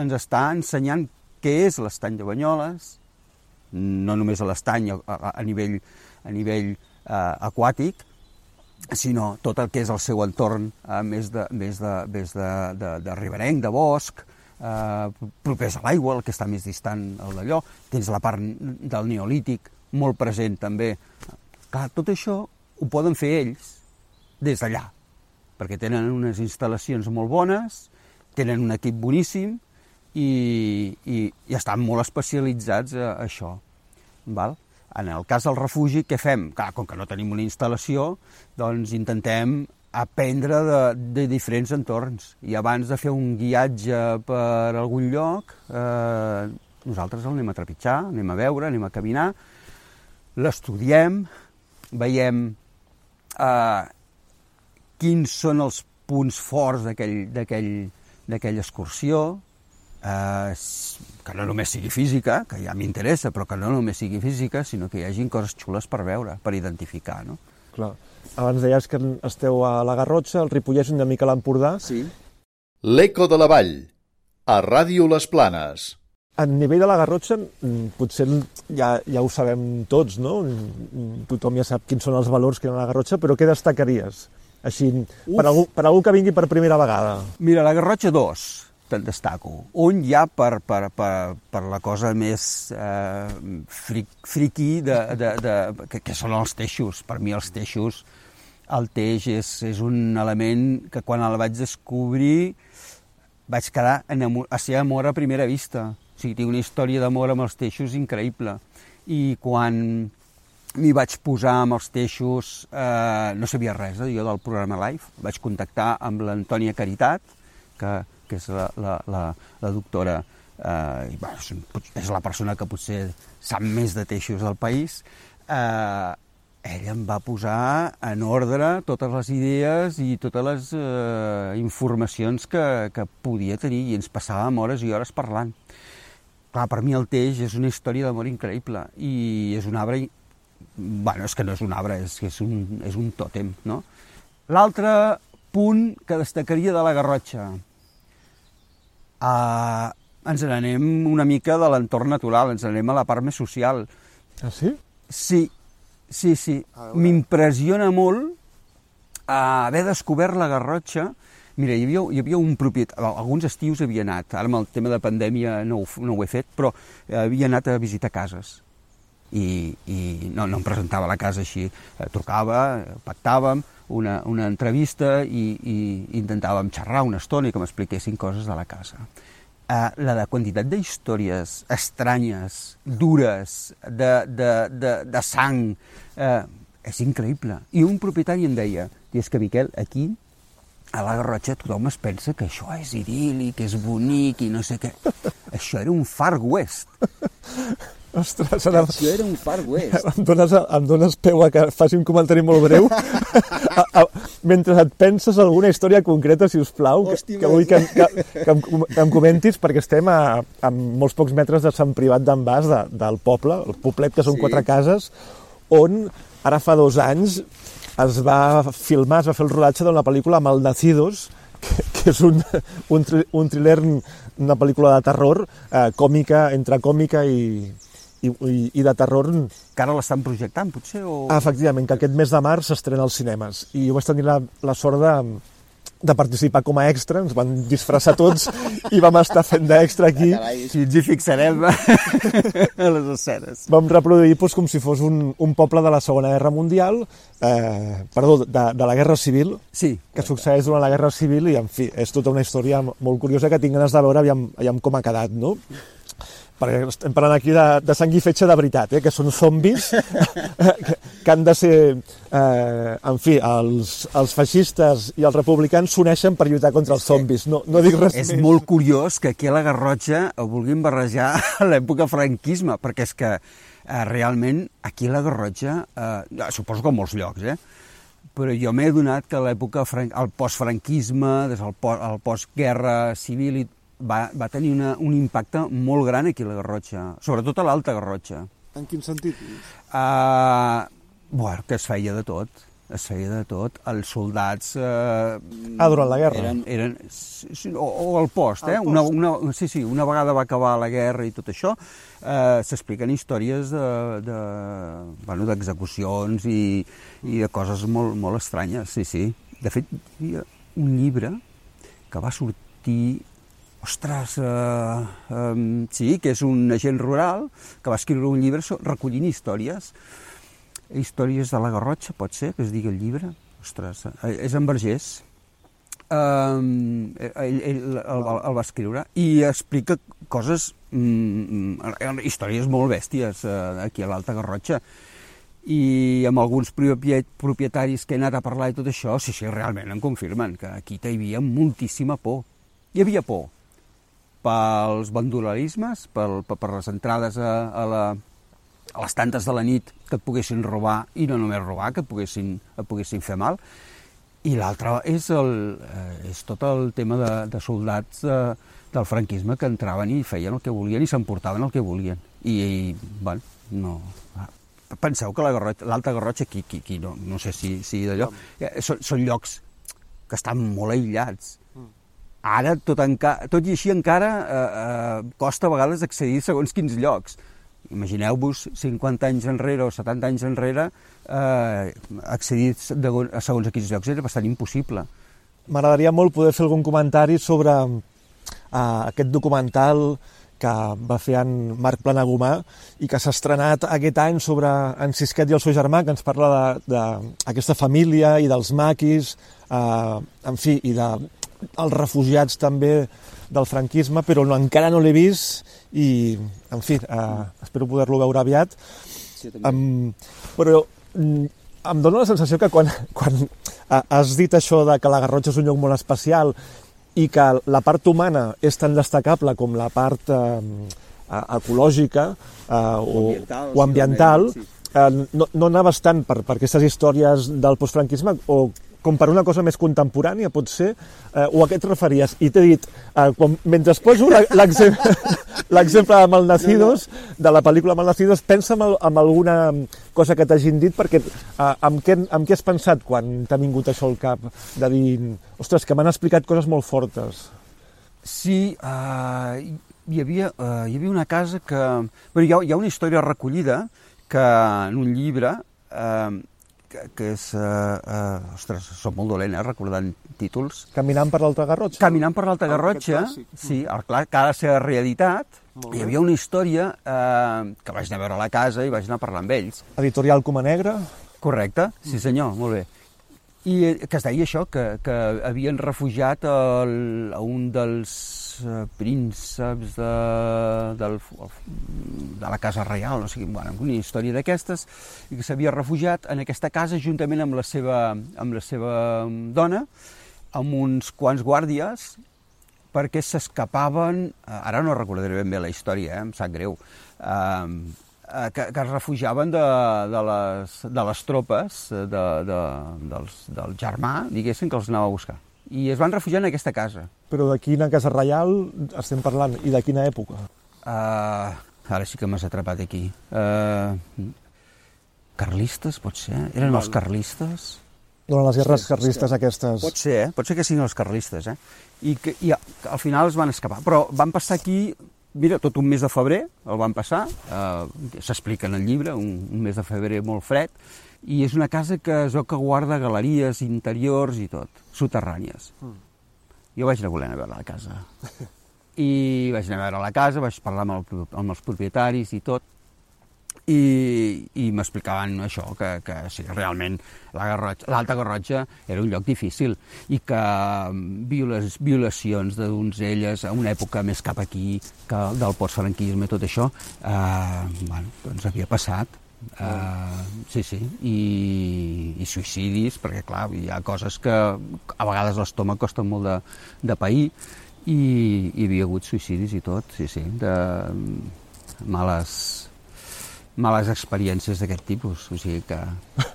ens està ensenyant què és l'estany de Banyoles, no només a l'estany a, a, a nivell, a nivell eh, aquàtic, sinó tot el que és el seu entorn eh, més, de, més, de, més de, de, de riberenc, de bosc, eh, propers a l'aigua, el que està més distant d'allò. Tens la part del neolític molt present també. Clar, tot això ho poden fer ells des d'allà, perquè tenen unes instal·lacions molt bones, tenen un equip boníssim i, i, i estan molt especialitzats a, a això. Val? En el cas del refugi, què fem? Clar, com que no tenim una instal·lació, doncs intentem aprendre de, de diferents entorns. I abans de fer un guiatge per algun lloc, eh, nosaltres el anem a trepitjar, anem a veure, anem a caminar, l'estudiem, veiem eh, quins són els punts forts d'aquella excursió, eh, que no només sigui física, que ja m'interessa, però que no només sigui física, sinó que hi hagin coses xules per veure, per identificar, no? Clar. Abans deies que esteu a la Garrotxa, el Ripollès una mica a l'Empordà. Sí. L'Eco de la Vall, a Ràdio Les Planes. A nivell de la Garrotxa, mm, potser ja, ja ho sabem tots, no? Mm, Tothom ja sap quins són els valors que hi ha a la Garrotxa, però què destacaries? Així, per algú, per algú que vingui per primera vegada. Mira, la Garrotxa 2, te'n destaco. Un ja per, per, per, per la cosa més eh, fric, friqui de, de, de, que, que són els teixos. Per mi els teixos, el teix és, és un element que quan el vaig descobrir vaig quedar enamor, a ser amor a primera vista. Sigui, tinc una història d'amor amb els teixos increïble. I quan m'hi vaig posar amb els teixos, eh, no sabia res eh, jo del programa Live, vaig contactar amb l'Antònia Caritat, que, que és la, la, la, la doctora, eh, i, bueno, és, és la persona que potser sap més de teixos del país, eh, ella em va posar en ordre totes les idees i totes les eh, informacions que, que podia tenir i ens passàvem hores i hores parlant. Clar, per mi el teix és una història d'amor increïble i és un arbre... bueno, és que no és un arbre, és que és un, és un tòtem, no? L'altre punt que destacaria de la Garrotxa. Uh, ens n'anem una mica de l'entorn natural, ens n'anem a la part més social. Ah, sí? Sí, sí, sí. M'impressiona molt uh, haver descobert la Garrotxa. Mira, hi havia, hi havia un propietari, alguns estius havia anat, ara amb el tema de pandèmia no ho, no ho he fet, però havia anat a visitar cases i, i no, no em presentava la casa així, eh, trucava, pactàvem una, una entrevista i, i intentàvem xerrar una estona i que m'expliquessin coses de la casa. Eh, la de quantitat d'històries estranyes, dures, de, de, de, de sang, eh, és increïble. I un propietari em deia, i és que Miquel, aquí a la Garrotxa tothom es pensa que això és idíl·lic, és bonic i no sé què. això era un Far West. [laughs] Ostres, serà... Això era un Far West. [laughs] Em dones, em dones peu a que faci un comentari molt breu. [laughs] a, a, mentre et penses alguna història concreta, si us plau, que, que vull que, que, que, em, que em comentis, perquè estem a, a molts pocs metres de Sant Privat d'en Bas, de, del poble, el poblet que són Sí. quatre cases, on ara fa dos anys es va filmar, es va fer el rodatge d'una pel·lícula Malnacidos, que, que és un, un, un thriller, una pel·lícula de terror, eh, còmica, entre còmica i, i, i, i de terror Que ara l'estan projectant, potser? O... Efectivament, que aquest mes de març s'estrena als cinemes. I jo vaig tenir la, la sort de, de participar com a extra, ens van disfressar tots i vam estar fent d'extra aquí. Si ens hi fixarem a [laughs] les escenes. Vam reproduir doncs, com si fos un, un poble de la Segona Guerra Mundial, eh, perdó, de, de la Guerra Civil, Sí, que succeeix durant la Guerra Civil i, en fi, és tota una història molt curiosa que tinc ganes de veure aviam, aviam com ha quedat, no? Perquè estem parlant aquí de, de sang i fetge de veritat, eh, que són zombis [laughs] que, que han de ser, eh, en fi, els, els feixistes i els republicans s'uneixen per lluitar contra els zombis, no, no dic res És més. molt curiós que aquí a la Garrotxa ho vulguin barrejar [laughs] a l'època franquisme, perquè és que eh, realment aquí a la Garrotxa, eh, suposo que a molts llocs, eh, però jo m'he adonat que a l'època, el postfranquisme, des del po- el postguerra civil, i va, va tenir una, un impacte molt gran aquí a la Garrotxa, sobretot a l'Alta Garrotxa. En quin sentit? Uh, bueno, que es feia de tot, es feia de tot. Els soldats... Uh, Ah, durant la guerra. Eren, eren, sí, sí, o, o al post, eh? Al Una, post. una, sí, sí, una vegada va acabar la guerra i tot això, eh, s'expliquen històries de, de, bueno, d'execucions i, i de coses molt, molt estranyes, sí, sí. De fet, hi havia un llibre que va sortir ostres, uh, um, sí, que és un agent rural que va escriure un llibre recollint històries. Històries de la Garrotxa, pot ser, que es digui el llibre? Ostres, eh, és en Vergés. Um, ell, ell el, el, el va escriure i explica coses, mm, mm, històries molt bèsties eh, aquí a l'Alta Garrotxa i amb alguns propie- propietaris que he anat a parlar i tot això, sí, sí, realment em confirmen que aquí hi havia moltíssima por. Hi havia por pels bandolerismes, per, per, per les entrades a, a, la, a les tantes de la nit que et poguessin robar, i no només robar, que et poguessin, et poguessin fer mal. I l'altre és, el, eh, és tot el tema de, de soldats eh, del franquisme que entraven i feien el que volien i s'emportaven el que volien. I, i bueno, no... Penseu que la Garrotxa- l'Alta Garrotxa, aquí, aquí, aquí no, no sé si, si d'allò, eh, són, són llocs que estan molt aïllats. Ara, tot, tot i així, encara eh, eh, costa a vegades accedir segons quins llocs. Imagineu-vos 50 anys enrere o 70 anys enrere eh, accedir de, a segons quins llocs era bastant impossible. M'agradaria molt poder fer algun comentari sobre uh, aquest documental que va fer en Marc Planagumà i que s'ha estrenat aquest any sobre en Sisquet i el seu germà, que ens parla d'aquesta família i dels maquis, uh, en fi, i de els refugiats també del franquisme, però no, encara no l'he vist i, en fi, uh, espero poder-lo veure aviat. Sí. Um, però mm, em dóna la sensació que quan, [laughs] quan ha- has dit això de que la Garrotxa és un lloc molt especial i que la part humana és tan destacable com la part eh, eh, ecològica eh, o, ambiental, o ambiental, sí. eh, no, no anaves tant per, per aquestes històries del postfranquisme o com per una cosa més contemporània, potser, eh, o a què et referies? I t'he dit, eh, quan, mentre poso [laughs] l'exemple de Malnacidos, de la pel·lícula Malnacidos, pensa en, el, en alguna cosa que t'hagin dit, perquè eh, amb, què, amb què has pensat quan t'ha vingut això al cap? De dir, ostres, que m'han explicat coses molt fortes. Sí, uh, hi, havia, uh, hi havia una casa que... Bé, hi, ha, hi ha una història recollida que en un llibre uh, que, que és... Uh, uh, ostres, soc molt dolent, eh, recordant títols. Caminant per l'Alta Garrotxa? Caminant per l'Alta Ah, Garrotxa, clàssic. sí, el, clar, que ha de ser realitat, Molt hi havia una història eh, que vaig anar a veure a la casa i vaig anar a parlar amb ells. Editorial Coma Negra? Correcte, sí senyor, molt bé. I eh, que es deia això, que, que havien refugiat el, a un dels eh, prínceps de, del, de la Casa Reial, no sé, bueno, una història d'aquestes, i que s'havia refugiat en aquesta casa juntament amb la seva, amb la seva dona, amb uns quants guàrdies, perquè s'escapaven, eh, ara no recordaré ben bé la història, eh, em sap greu, eh, que, que es refugiaven de, de, les, de les tropes eh, de, de, dels, del germà, diguéssim, que els anava a buscar. I es van refugiar en aquesta casa. Però de quina casa reial estem parlant i de quina època? Uh, ara sí que m'has atrapat aquí. Uh, carlistes, pot ser? Eren els carlistes? Durant les guerres Sí, carlistes sí. aquestes... Pot ser, eh? Pot ser que siguin els carlistes, eh? I que i que al final es van escapar. Però van passar aquí, mira, tot un mes de febrer el van passar, eh, s'explica en el llibre, un, un mes de febrer molt fred, i és una casa que es veu que guarda galeries interiors i tot, soterrànies. Jo vaig anar volent a veure la casa. I vaig anar a veure la casa, vaig parlar amb, el, amb els propietaris i tot, i, i m'explicaven això, que, que sí, realment l'Alta la Garrotxa era un lloc difícil i que violes, violacions de donzelles a una època més cap aquí, que del postfranquisme, tot això, eh, bueno, doncs havia passat. Uh, sí, sí, I, i suïcidis, perquè clar, hi ha coses que a vegades l'estómac costa molt de, de pair i hi havia hagut suïcidis i tot, sí, sí, de males, males experiències d'aquest tipus, o sigui que...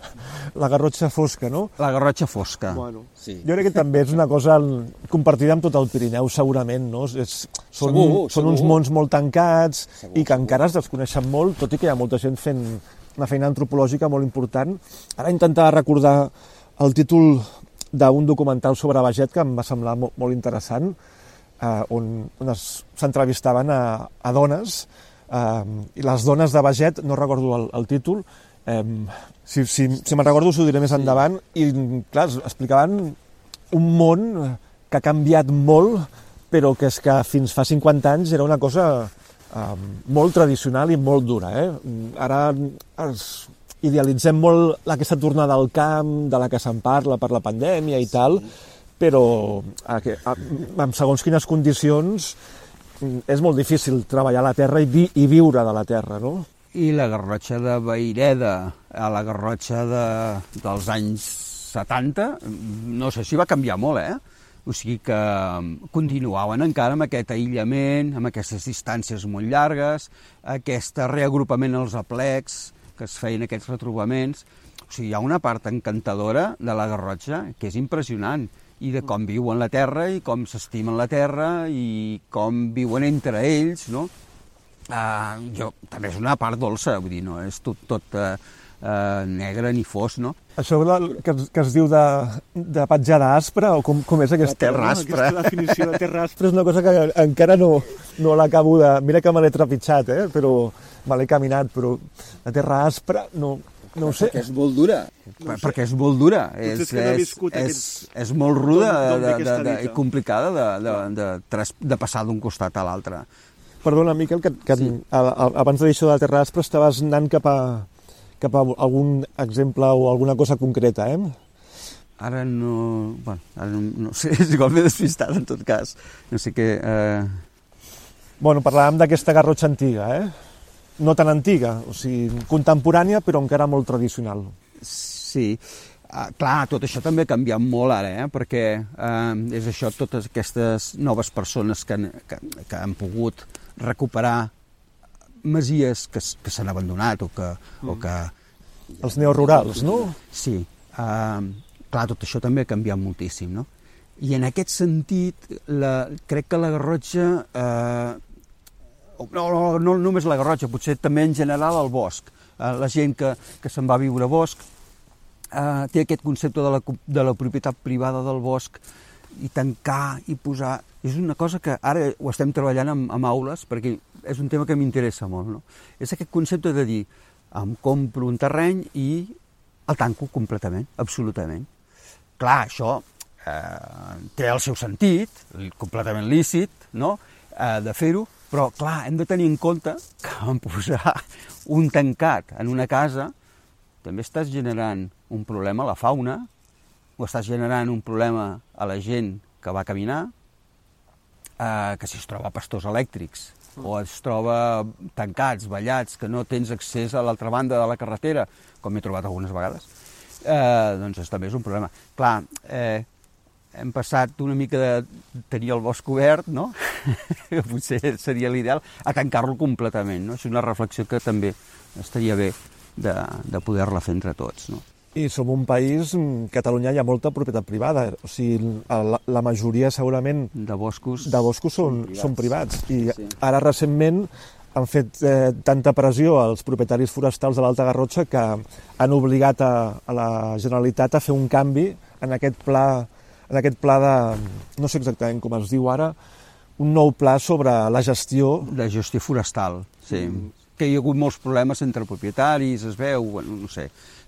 [laughs] La garrotxa fosca, no? La garrotxa fosca. Bueno, Sí. jo crec que també és una cosa compartida amb tot el Pirineu, segurament, no? És, són, Segur, són segur. uns mons molt tancats Segur, i que segur. encara es desconeixen molt, tot i que hi ha molta gent fent una feina antropològica molt important. Ara intentava recordar el títol d'un documental sobre Baget que em va semblar molt, molt interessant, eh, on, on s'entrevistaven a, a dones, eh, i les dones de Baget, no recordo el, el títol, eh, si, si, si me'n recordo us ho diré més endavant, i clar, explicaven un món que ha canviat molt, però que és que fins fa 50 anys era una cosa eh, molt tradicional i molt dura. Eh? Ara es idealitzem molt aquesta tornada al camp, de la que se'n parla per la pandèmia i tal, però a, que- a, amb segons quines condicions és molt difícil treballar la terra i, vi, i viure de la terra, no? I la garrotxa de Vaireda a la garrotxa de, dels anys 70, no sé si va canviar molt, eh? O sigui que continuaven encara amb aquest aïllament, amb aquestes distàncies molt llargues, aquest reagrupament als aplecs, que es feien aquests retrobaments. O sigui, hi ha una part encantadora de la Garrotxa que és impressionant i de com viuen la terra i com s'estimen la terra i com viuen entre ells, no? Uh, jo, també és una part dolça, vull dir, no és tot, tot uh, uh, negre ni fos, no? Això que, es- que es diu de, de petjada aspra, o com, com és aquesta, terra no? aspra. aquesta definició de terra aspra és una cosa que encara no, no l'acabo de... Mira que me l'he trepitjat, eh? però me l'he caminat, però la terra aspra no, no ho sé. Que és molt dura. Per, perquè és molt dura, és, és no és, és, és molt ruda de, de, de, i complicada de, de, de, tras- de passar d'un costat a l'altre. Perdona, Miquel, que, que sí. a, a, abans de dir això de la terra aspra estaves anant cap a, cap a algun exemple o alguna cosa concreta, eh? Ara no... Bueno, ara no, no sé, [laughs] és igual m'he despistat en tot cas. No sé què... Eh, Bueno, parlàvem d'aquesta garrotxa antiga, eh? No tan antiga, o sigui, contemporània, però encara molt tradicional. Sí, uh, clar, tot això també ha canviat molt ara, eh? perquè uh, és això, totes aquestes noves persones que han, que, que han pogut recuperar masies que, que s'han abandonat o que, mm. o que Els neorurals, no? Sí, uh, clar, tot això també ha canviat moltíssim, no? I en aquest sentit, la, crec que la Garrotxa, eh, no, no, no només la Garrotxa, potser també en general el bosc, eh, la gent que, que se'n va a viure a bosc, eh, té aquest concepte de la, de la propietat privada del bosc i tancar i posar... És una cosa que ara ho estem treballant amb, amb aules perquè és un tema que m'interessa molt. No? És aquest concepte de dir em compro un terreny i el tanco completament, absolutament. Clar, això eh, té el seu sentit, completament lícit, no?, eh, de fer-ho, però, clar, hem de tenir en compte que en posar un tancat en una casa també estàs generant un problema a la fauna, o estàs generant un problema a la gent que va caminar, eh, que si es troba pastors elèctrics o es troba tancats, ballats, que no tens accés a l'altra banda de la carretera, com he trobat algunes vegades, eh, doncs també és un problema. Clar, eh, hem passat una mica de tenir el bosc obert, no? [laughs] que potser seria l'ideal, a tancar-lo completament. No? És una reflexió que també estaria bé de, de poder-la fer entre tots. No? I som un país, mm, Catalunya hi ha molta propietat privada, o sigui, la, la majoria segurament De boscos... de boscos són, privats. són privats. I Sí. ara recentment han fet eh, tanta pressió als propietaris forestals de l'Alta Garrotxa que han obligat a, a la Generalitat a fer un canvi en aquest pla en aquest pla de, no sé exactament com es diu ara, un nou pla sobre la gestió de gestió forestal, sí. Mm. Que hi ha hagut molts problemes entre propietaris, es veu, bueno, no sé.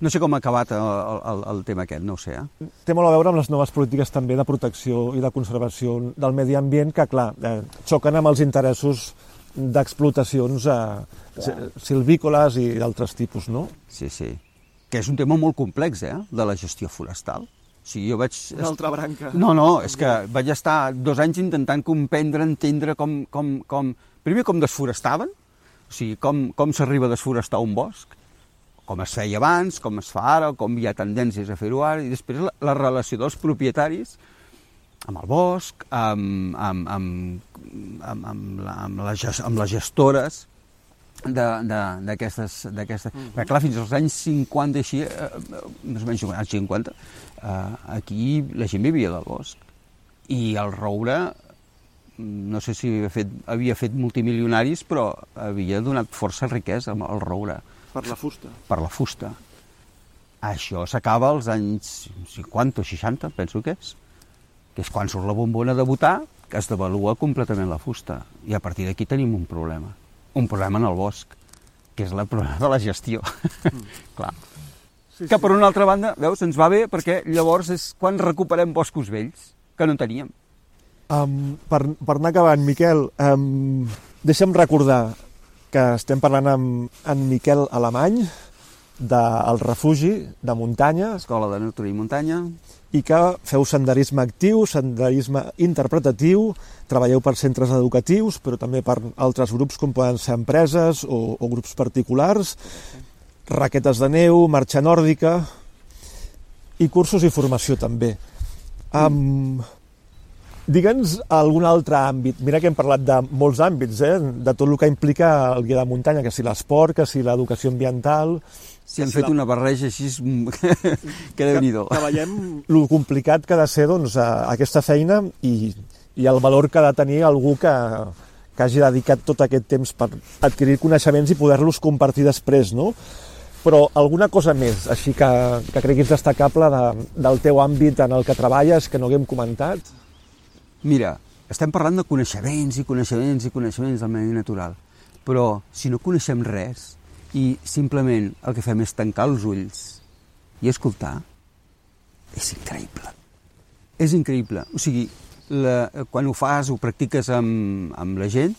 No sé com ha acabat el, el, el tema aquest, no ho sé. Eh? té molt a veure amb les noves polítiques també de protecció i de conservació del medi ambient que, clar, eh, xoquen amb els interessos d'explotacions eh, silvícoles i d'altres tipus, no? Sí, sí. Que és un tema molt complex, eh?, de la gestió forestal. Sigui, jo vaig... Una altra branca. No, no, és que vaig estar dos anys intentant comprendre, entendre com, com, com... Primer, com desforestaven, o sigui, com, com s'arriba a desforestar un bosc, com es feia abans, com es fa ara, com hi ha tendències a fer-ho ara, i després la, la relació dels propietaris amb el bosc, amb, amb, amb, amb, amb, la, amb, les, amb les gestores d'aquestes... Mm -hmm. Perquè, clar, fins als anys 50 així, eh, més o menys als 50, eh, aquí la gent vivia del bosc. I el roure, no sé si havia fet, havia fet multimilionaris, però havia donat força riquesa al roure. Per la fusta. Per la fusta. Això s'acaba als anys 50 o 60, penso que és que és quan surt la bombona de votar, que es devalua completament la fusta. I a partir d'aquí tenim un problema. Un problema en el bosc, que és el problema de la gestió. Mm. [laughs] Clar. Sí, que per una altra banda, veus, ens va bé perquè llavors és quan recuperem boscos vells, que no teníem. Um, per, per anar acabant, Miquel, um, deixa'm recordar que estem parlant amb en Miquel Alemany, del refugi de muntanya. Escola de Natura i Muntanya i que feu senderisme actiu, senderisme interpretatiu, treballeu per centres educatius, però també per altres grups com poden ser empreses o, o grups particulars, raquetes de neu, marxa nòrdica i cursos i formació també. Um, Digue'ns algun altre àmbit. Mira que hem parlat de molts àmbits, eh? de tot el que implica el guia de muntanya, que si l'esport, que si l'educació ambiental... Si han fet la... una barreja així, [laughs] que déu nhi Treballem el complicat que ha de ser doncs, aquesta feina i, i el valor que ha de tenir algú que, que hagi dedicat tot aquest temps per adquirir coneixements i poder-los compartir després, no? Però alguna cosa més, així que, que creguis destacable de, del teu àmbit en el que treballes, que no haguem comentat? Mira, estem parlant de coneixements i coneixements i coneixements del medi natural, però si no coneixem res i simplement el que fem és tancar els ulls i escoltar, és increïble. És increïble. O sigui, la, quan ho fas, ho practiques amb, amb la gent,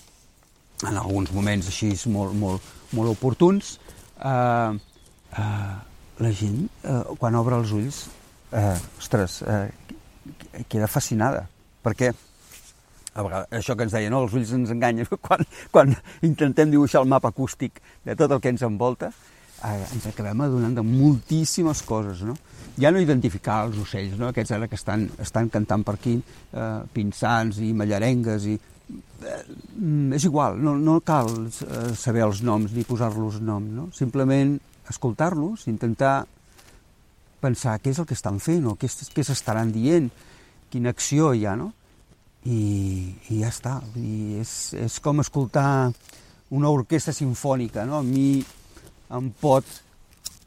en alguns moments així molt, molt, molt oportuns, eh, eh, la gent, eh, quan obre els ulls, eh, ostres, eh, queda fascinada perquè a vegades, això que ens deia, no? els ulls ens enganyen, [laughs] quan, quan intentem dibuixar el mapa acústic de tot el que ens envolta, eh, ens acabem adonant de moltíssimes coses, no? Ja no identificar els ocells, no? aquests ara que estan, estan cantant per aquí, eh, pinsans i mallarengues, i, eh, és igual, no, no cal eh, saber els noms ni posar-los nom, no? simplement escoltar-los, intentar pensar què és el que estan fent o què, què s'estaran dient, quina acció hi ha, no? I, i ja està. I és, és com escoltar una orquestra sinfònica, no? A mi em pot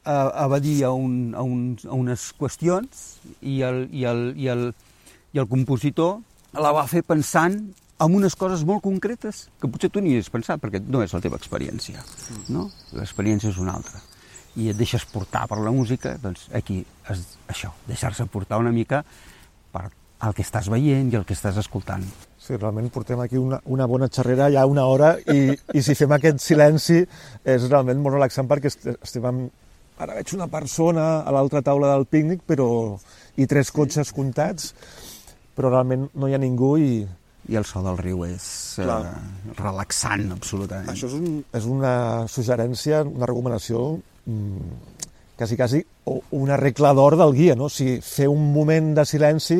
evadir a, un, a, un, a unes qüestions i el, i, el, i, el, i el compositor la va fer pensant en unes coses molt concretes que potser tu ni has pensat perquè no és la teva experiència, no? L'experiència és una altra. I et deixes portar per la música, doncs aquí és això, deixar-se portar una mica per el que estàs veient i el que estàs escoltant. Sí, realment portem aquí una, una bona xerrera ja una hora i, i si fem aquest silenci és realment molt relaxant perquè estem amb... Ara veig una persona a l'altra taula del pícnic però i tres cotxes comptats, però realment no hi ha ningú i... I el so del riu és uh, relaxant, absolutament. Això és, un, és una suggerència, una recomanació quasi, quasi una regla d'or del guia, no? Si fer un moment de silenci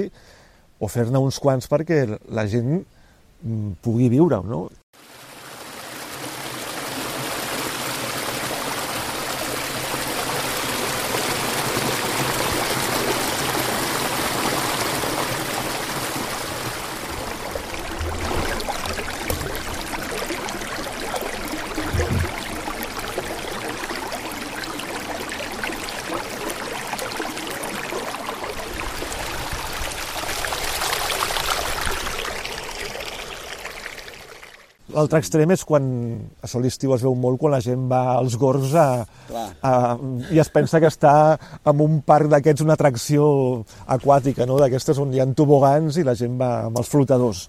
o fer-ne uns quants perquè la gent mm, pugui viure, no? L'altre extrem és quan a sol estiu es veu molt quan la gent va als gorgs a, a, i es pensa que està en un parc d'aquests, una atracció aquàtica, no? d'aquestes on hi ha tobogans i la gent va amb els flotadors.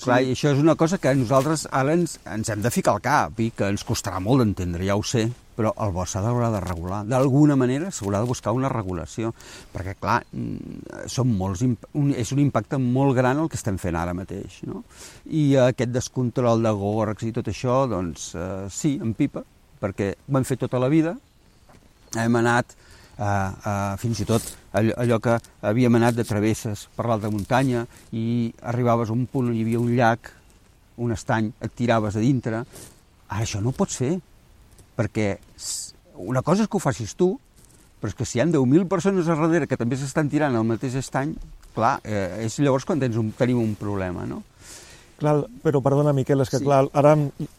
Clar, i això és una cosa que nosaltres ara ens, ens hem de ficar al cap i que ens costarà molt d'entendre, ja ho sé, però el bosc s'haurà de regular. D'alguna manera s'haurà de buscar una regulació, perquè, clar, mm, són molts, un, és un impacte molt gran el que estem fent ara mateix, no? I aquest descontrol de gorgs i tot això, doncs, eh, sí, en pipa, perquè ho hem fet tota la vida, hem anat eh, eh, fins i tot allò, allò que havíem anat de travesses per l'alta muntanya i arribaves a un punt on hi havia un llac, un estany, et tiraves a dintre. Ara això no ho pots fer, perquè una cosa és que ho facis tu, però és que si hi ha 10.000 persones a darrere que també s'estan tirant al mateix estany, clar, eh, és llavors quan tens un, tenim un problema, no? Clar, però perdona, Miquel, és que Sí. clar, ara,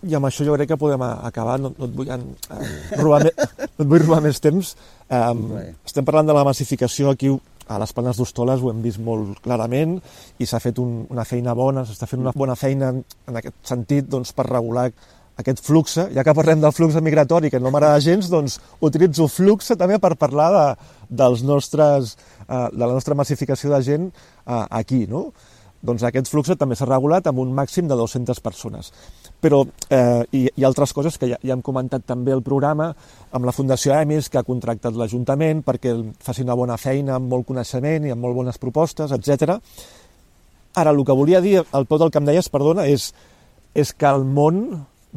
i amb això jo crec que podem acabar, no, no, et, vull, eh, robar me, no et vull robar més temps. Um, estem parlant de la massificació aquí a les Planes d'Hostoles, ho hem vist molt clarament, i s'ha fet un, una feina bona, s'està fent una bona feina en, en aquest sentit doncs, per regular aquest flux. Ja que parlem del flux migratori, que no m'agrada gens, doncs utilitzo flux també per parlar de, dels nostres, eh, de la nostra massificació de gent eh, aquí, no? doncs aquest flux també s'ha regulat amb un màxim de 200 persones. Però eh, hi, hi ha altres coses que ja, ja hem comentat també al programa, amb la Fundació EMIS, que ha contractat l'Ajuntament perquè faci una bona feina amb molt coneixement i amb molt bones propostes, etc. Ara, el que volia dir, al peu del que em deies, perdona, és, és que el món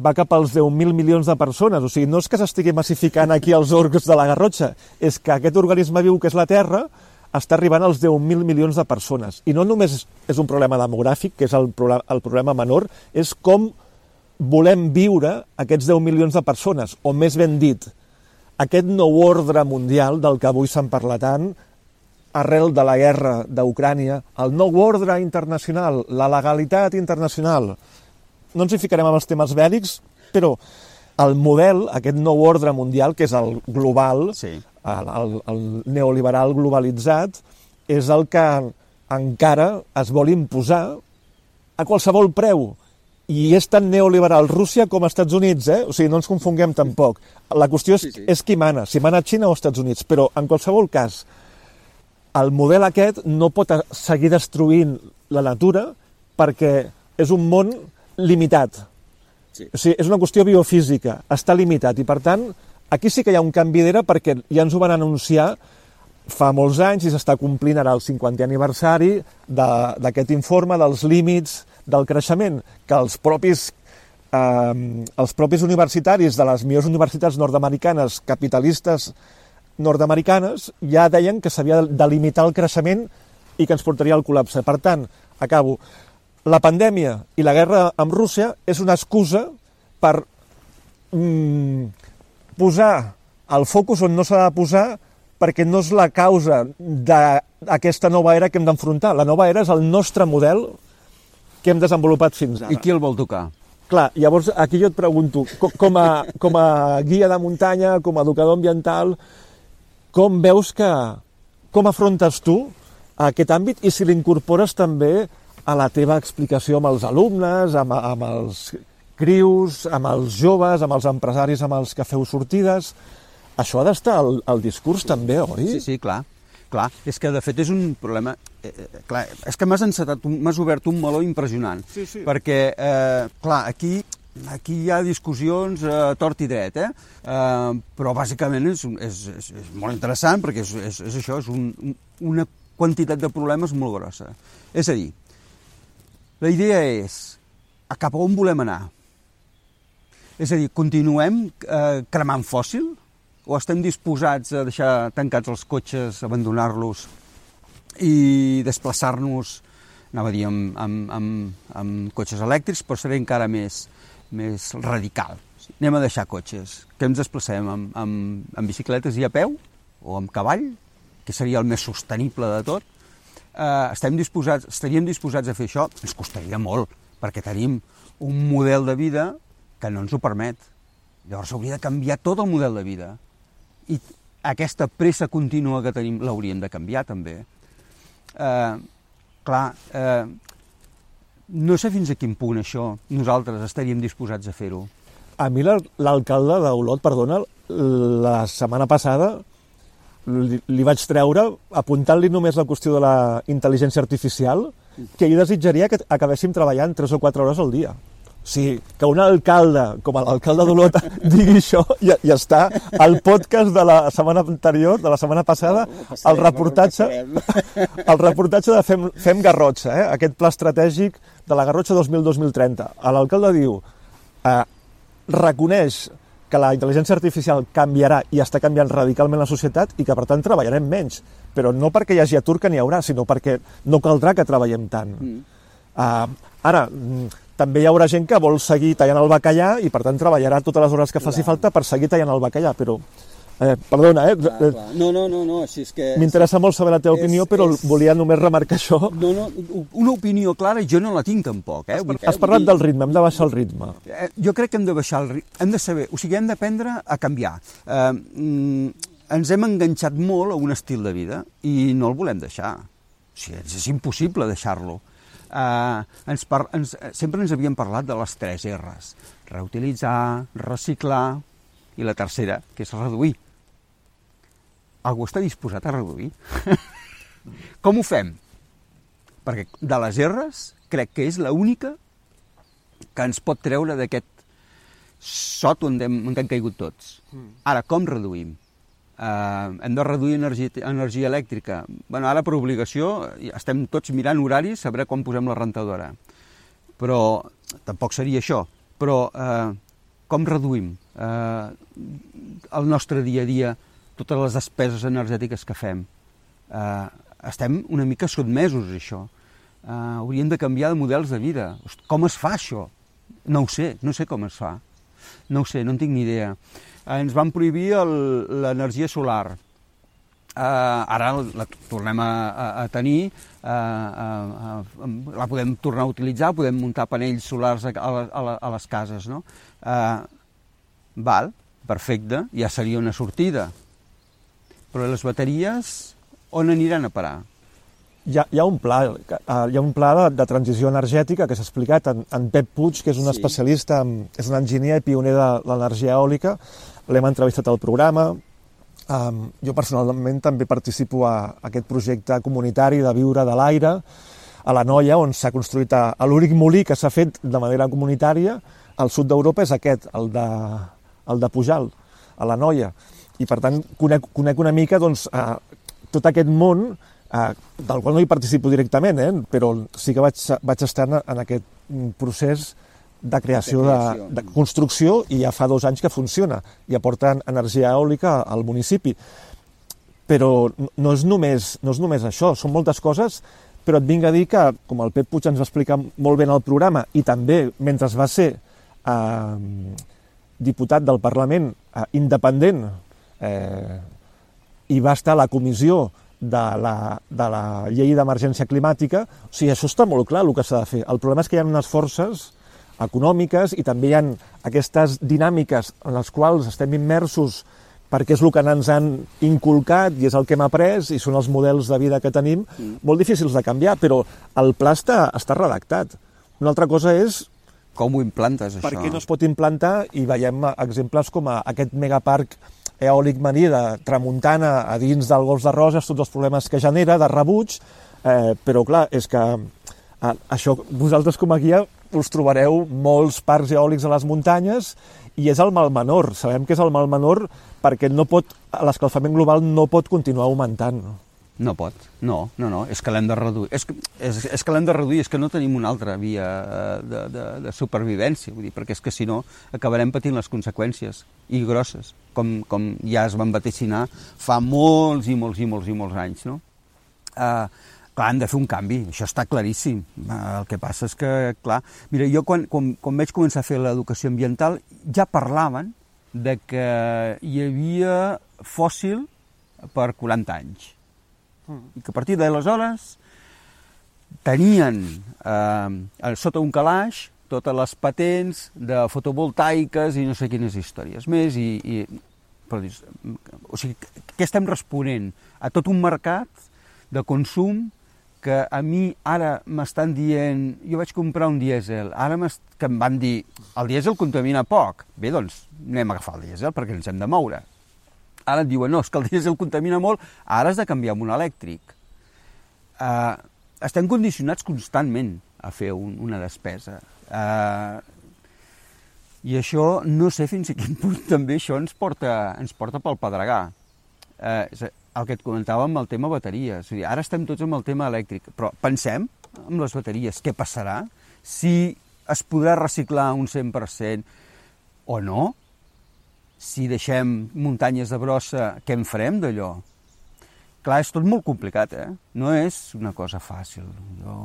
va cap als 10.000 milions de persones. O sigui, no és que s'estigui massificant aquí els orcs de la Garrotxa, és que aquest organisme viu que és la Terra està arribant als 10.000 milions de persones. I no només és un problema demogràfic, que és el, problema, el problema menor, és com volem viure aquests 10 milions de persones, o més ben dit, aquest nou ordre mundial del que avui se'n parla tant, arrel de la guerra d'Ucrània, el nou ordre internacional, la legalitat internacional. No ens hi ficarem amb els temes bèl·lics, però el model, aquest nou ordre mundial, que és el global, Sí. el, el, el neoliberal globalitzat, és el que encara es vol imposar a qualsevol preu. I és tan neoliberal Rússia com Estats Units, eh? O sigui, no ens confonguem tampoc. La qüestió és, Sí, sí. és qui mana, si mana Xina o Estats Units. Però, en qualsevol cas, el model aquest no pot seguir destruint la natura perquè és un món limitat. Sí. O sigui, és una qüestió biofísica, està limitat i per tant aquí sí que hi ha un canvi d'era perquè ja ens ho van anunciar fa molts anys i s'està complint ara el 50è aniversari de- d'aquest informe dels límits del creixement que els propis eh, els propis universitaris de les millors universitats nord-americanes capitalistes nord-americanes ja deien que s'havia de limitar el creixement i que ens portaria al col·lapse. Per tant, acabo, la pandèmia i la guerra amb Rússia és una excusa per mm, posar el focus on no s'ha de posar perquè no és la causa d'aquesta nova era que hem d'enfrontar. La nova era és el nostre model que hem desenvolupat fins ara. I qui el vol tocar? Clar, llavors aquí jo et pregunto, co- com a, com a guia de muntanya, com a educador ambiental, com veus que, com afrontes tu aquest àmbit i si l'incorpores també a la teva explicació amb els alumnes, amb, amb els crius, amb els joves, amb els empresaris amb els que feu sortides. Això ha d'estar al, al discurs també, oi? Sí, sí, clar. Clar, és que de fet és un problema... Eh, eh, clar, és que m'has encetat, m'has obert un meló impressionant. Sí, sí. Perquè, eh, clar, aquí aquí hi ha discussions a tort i dret, eh? eh però bàsicament és, un- és, és, és molt interessant perquè és, és, és això, és un, un- una quantitat de problemes molt grossa. És a dir, la idea és a cap a on volem anar? És a dir, continuem eh, cremant fòssil o estem disposats a deixar tancats els cotxes, abandonar-los i desplaçar-nos, anava a dir, amb, amb, amb, amb cotxes elèctrics, però seré encara més, més radical. Anem a deixar cotxes. Què ens desplacem? Amb, amb, amb bicicletes i a peu? O amb cavall? Que seria el més sostenible de tot? Eh, estem disposats, estaríem disposats a fer això? Ens costaria molt, perquè tenim un model de vida que no ens ho permet. Llavors hauria de canviar tot el model de vida. I aquesta pressa contínua que tenim l'hauríem de canviar també. Eh, clar, eh, no sé fins a quin punt això nosaltres estaríem disposats a fer-ho. A mi l'al- l'alcalde d'Olot, perdona, la setmana passada li, li vaig treure, apuntant-li només la qüestió de la intel·ligència artificial, que ell desitjaria que acabéssim treballant 3 o 4 hores al dia. O sigui, que un alcalde, com l'alcalde d'Olot, [laughs] digui això i, i està al podcast de la setmana anterior, de la setmana passada, el reportatge, [laughs] el reportatge de Fem, Fem Garrotxa, eh? aquest pla estratègic de la Garrotxa 2000-2030. L'alcalde diu, eh, reconeix que la intel·ligència artificial canviarà i està canviant radicalment la societat i que, per tant, treballarem menys. Però no perquè hi hagi atur que n'hi haurà, sinó perquè no caldrà que treballem tant. Mm. Uh, ara, també hi haurà gent que vol seguir tallant el bacallà i, per tant, treballarà totes les hores que faci clar. falta per seguir tallant el bacallà, però... Eh, perdona, eh? Clar, clar. No, no, no, no, així és que... M'interessa molt saber la teva és, opinió, però és... volia només remarcar això. No, no, una opinió clara jo no la tinc tampoc, eh? Has, Has parlat del ritme, hem de baixar el ritme. Eh, jo crec que hem de baixar el ritme, hem de saber, o sigui, hem d'aprendre a canviar. Eh, mm, ens hem enganxat molt a un estil de vida i no el volem deixar. O sigui, és impossible deixar-lo eh, ens par ens, sempre ens havien parlat de les tres R's. Reutilitzar, reciclar i la tercera, que és reduir. Algú està disposat a reduir? [laughs] Com ho fem? Perquè de les R's crec que és l'única que ens pot treure d'aquest sot on hem, on hem caigut tots. Mm. Ara, com reduïm? eh, hem de reduir energia, energia elèctrica. Bueno, ara per obligació estem tots mirant horaris, saber quan posem la rentadora. Però tampoc seria això. Però eh, com reduïm eh, el nostre dia a dia totes les despeses energètiques que fem? Eh, estem una mica sotmesos a això. Eh, hauríem de canviar de models de vida. Com es fa això? No ho sé, no sé com es fa. No ho sé, no en tinc ni idea ens van prohibir l'energia solar. Uh, ara la tornem a, a, a tenir, uh, uh, uh, la podem tornar a utilitzar, podem muntar panells solars a, a, a, a les cases, no? Uh, val, perfecte, ja seria una sortida. Però les bateries, on aniran a parar? Hi ha, hi ha un pla, hi ha un pla de, de transició energètica que s'ha explicat en, en Pep Puig, que és un sí. especialista, en, és un enginyer i pioner de l'energia eòlica, l'hem entrevistat al programa. Um, jo personalment també participo a, a aquest projecte comunitari de viure de l'aire a la Noia, on s'ha construït l'únic molí que s'ha fet de manera comunitària al sud d'Europa és aquest, el de, el de Pujal, a la Noia. I per tant conec, conec una mica doncs, uh, tot aquest món uh, del qual no hi participo directament, eh, però sí que vaig, vaig estar en, en aquest procés de creació, de, creació. de, de construcció i ja fa dos anys que funciona i aporten energia eòlica al municipi. Però no és només, no és només això, són moltes coses, però et vinc a dir que, com el Pep Puig ens va explicar molt bé en el programa, i també mentre va ser eh, diputat del Parlament eh, independent eh, i va estar la comissió de la, de la llei d'emergència climàtica, o sigui, això està molt clar el que s'ha de fer. El problema és que hi ha unes forces econòmiques i també hi ha aquestes dinàmiques en les quals estem immersos perquè és el que ens han inculcat i és el que hem après i són els models de vida que tenim, mm. molt difícils de canviar, però el pla està, està redactat. Una altra cosa és com ho implantes, això? Per què no es pot implantar? I veiem exemples com a aquest megaparc eòlic marí de tramuntana a dins del Golf de Roses, tots els problemes que genera, de rebuig, eh, però clar, és que eh, això vosaltres com a guia us trobareu molts parcs eòlics a les muntanyes i és el mal menor. Sabem que és el mal menor perquè no pot l'escalfament global no pot continuar augmentant. No pot, no, no, no, és que l'hem de reduir. És que, és, és que l'hem de reduir, és que no tenim una altra via eh, de, de, de supervivència, vull dir, perquè és que si no acabarem patint les conseqüències, i grosses, com, com ja es van vaticinar fa molts i molts i molts i molts anys, no? Uh, Clar, han de fer un canvi, això està claríssim. El que passa és que, clar, mira, jo quan, quan, quan vaig començar a fer l'educació ambiental ja parlaven de que hi havia fòssil per 40 anys. I que a partir d'aleshores tenien eh, sota un calaix totes les patents de fotovoltaiques i no sé quines històries més. I, i, però, o sigui, què estem responent? A tot un mercat de consum que a mi ara m'estan dient, jo vaig comprar un dièsel, ara que em van dir, el dièsel contamina poc. Bé, doncs anem a agafar el dièsel perquè ens hem de moure. Ara et diuen, no, és que el dièsel contamina molt, ara has de canviar amb un elèctric. Uh, estem condicionats constantment a fer un, una despesa. Eh, I això, no sé fins a quin punt també això ens porta, ens porta pel pedregar. És el que et comentava amb el tema bateries. És dir, ara estem tots amb el tema elèctric, però pensem amb les bateries, què passarà? Si es podrà reciclar un 100% o no? Si deixem muntanyes de brossa, què en farem d'allò? Clar, és tot molt complicat, eh? No és una cosa fàcil. Jo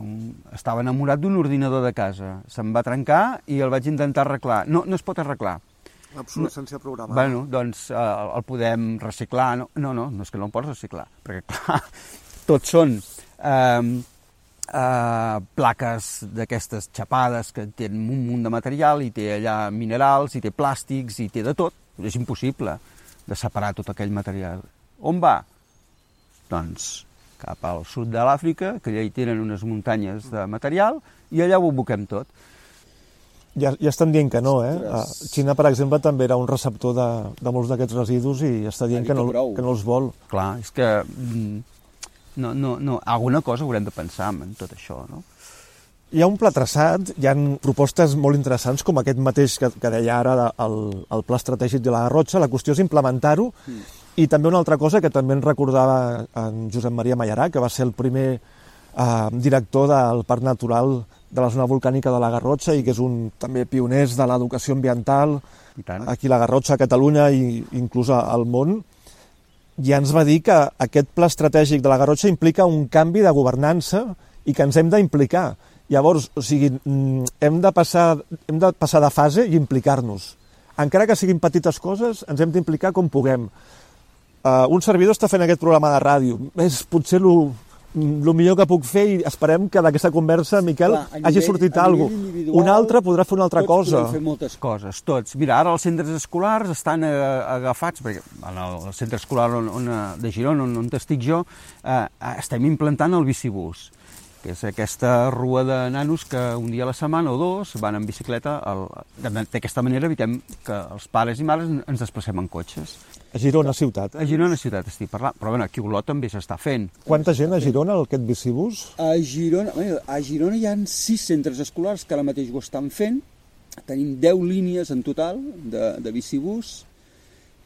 estava enamorat d'un ordinador de casa. Se'm va trencar i el vaig intentar arreglar. No, no es pot arreglar. Obsolescència programada. Bueno, doncs eh, el podem reciclar. No, no, no, no és que no el pots reciclar, perquè clar, [laughs] tots són eh, eh, plaques d'aquestes xapades que tenen un munt de material i té allà minerals, i té plàstics, i té de tot. És impossible de separar tot aquell material. On va? Doncs cap al sud de l'Àfrica, que allà hi tenen unes muntanyes de material, i allà ho aboquem tot. Ja, ja estan dient que no, eh? A Xina, per exemple, també era un receptor de, de molts d'aquests residus i està dient que no, que no els vol. Clar, és que mm, no, no, no, alguna cosa haurem de pensar en tot això, no? Hi ha un pla traçat, hi han propostes molt interessants, com aquest mateix que, que deia ara el, el Pla Estratègic de la Garrotxa. La qüestió és implementar-ho. Mm. I també una altra cosa que també ens recordava en Josep Maria Mallarà, que va ser el primer eh, director del Parc Natural de la zona volcànica de la Garrotxa i que és un també pioners de l'educació ambiental aquí a la Garrotxa, a Catalunya i inclús al món, ja ens va dir que aquest pla estratègic de la Garrotxa implica un canvi de governança i que ens hem d'implicar. Llavors, o sigui, mm, hem de passar, hem de, passar de fase i implicar-nos. Encara que siguin petites coses, ens hem d'implicar com puguem. Uh, un servidor està fent aquest programa de ràdio. És potser el el millor que puc fer i esperem que d'aquesta conversa, Miquel, Clar, nivell, hagi sortit alguna cosa. Un altre podrà fer una altra tots cosa. Tots fer moltes coses, tots. Mira, ara els centres escolars estan eh, agafats, perquè en el centre escolar on, on, de Girona, on, on estic jo, eh, estem implantant el bicibús que és aquesta rua de nanos que un dia a la setmana o dos van en bicicleta. D'aquesta manera evitem que els pares i mares ens desplacem en cotxes. A Girona ciutat. A Girona ciutat estic parlant, però bueno, aquí a Olot també s'està fent. Quanta gent a Girona, aquest bicibús? A Girona, a Girona hi ha sis centres escolars que ara mateix ho estan fent. Tenim 10 línies en total de, de bicibús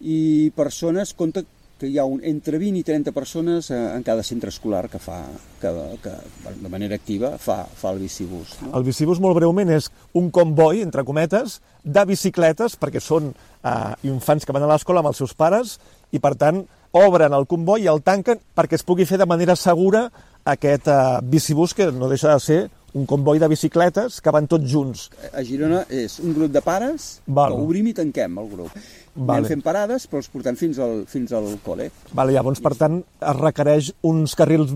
i persones, compte hi ha un, entre 20 i 30 persones eh, en cada centre escolar que fa, que, que de manera activa fa, fa el bicibús. No? El bicibús, molt breument, és un comboi, entre cometes, de bicicletes, perquè són eh, infants que van a l'escola amb els seus pares, i per tant obren el comboi i el tanquen perquè es pugui fer de manera segura aquest eh, bicibús que no deixa de ser un comboi de bicicletes que van tots junts. A Girona és un grup de pares Val. que obrim i tanquem el grup. Vale. Anem fent parades, però els portem fins al, fins al col·le. Vale, llavors, per tant, es requereix uns carrils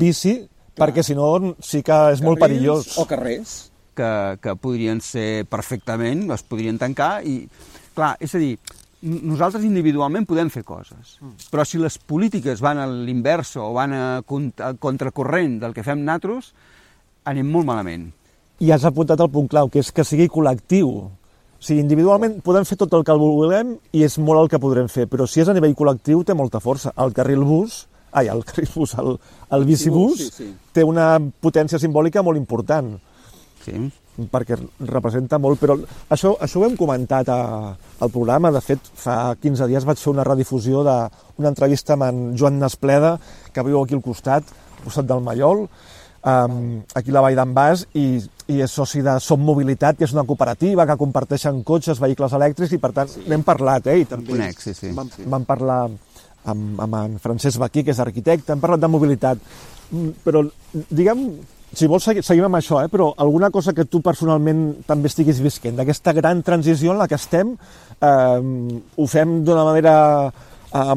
bici, Clar. perquè si no sí que és carrils molt perillós. O carrers. Que, que podrien ser perfectament, es podrien tancar i... Clar, és a dir, nosaltres individualment podem fer coses, mm. però si les polítiques van a l'inverso o van a, a contracorrent del que fem nosaltres, anem molt malament. I has apuntat el punt clau, que és que sigui col·lectiu. Sigui, individualment podem fer tot el que volem i és molt el que podrem fer, però si és a nivell col·lectiu té molta força. El carril bus, ai, el [laughs] carril bus, el, el bicibús, sí, sí. té una potència simbòlica molt important. Sí. Perquè representa molt, però això, això ho hem comentat a, al programa. De fet, fa 15 dies vaig fer una redifusió d'una entrevista amb en Joan Nespleda, que viu aquí al costat, al costat del Mallol, um, aquí a la Vall d'en Bas i, i és soci de Som Mobilitat, que és una cooperativa que comparteixen cotxes, vehicles elèctrics i per tant sí. n'hem parlat, eh? I també Conec, sí, sí. Vam, sí. vam parlar amb, amb en Francesc Baquí, que és arquitecte, hem parlat de mobilitat. Mm, però, diguem, si vols seguim amb això, eh? però alguna cosa que tu personalment també estiguis visquent, d'aquesta gran transició en la que estem, eh, ho fem d'una manera eh,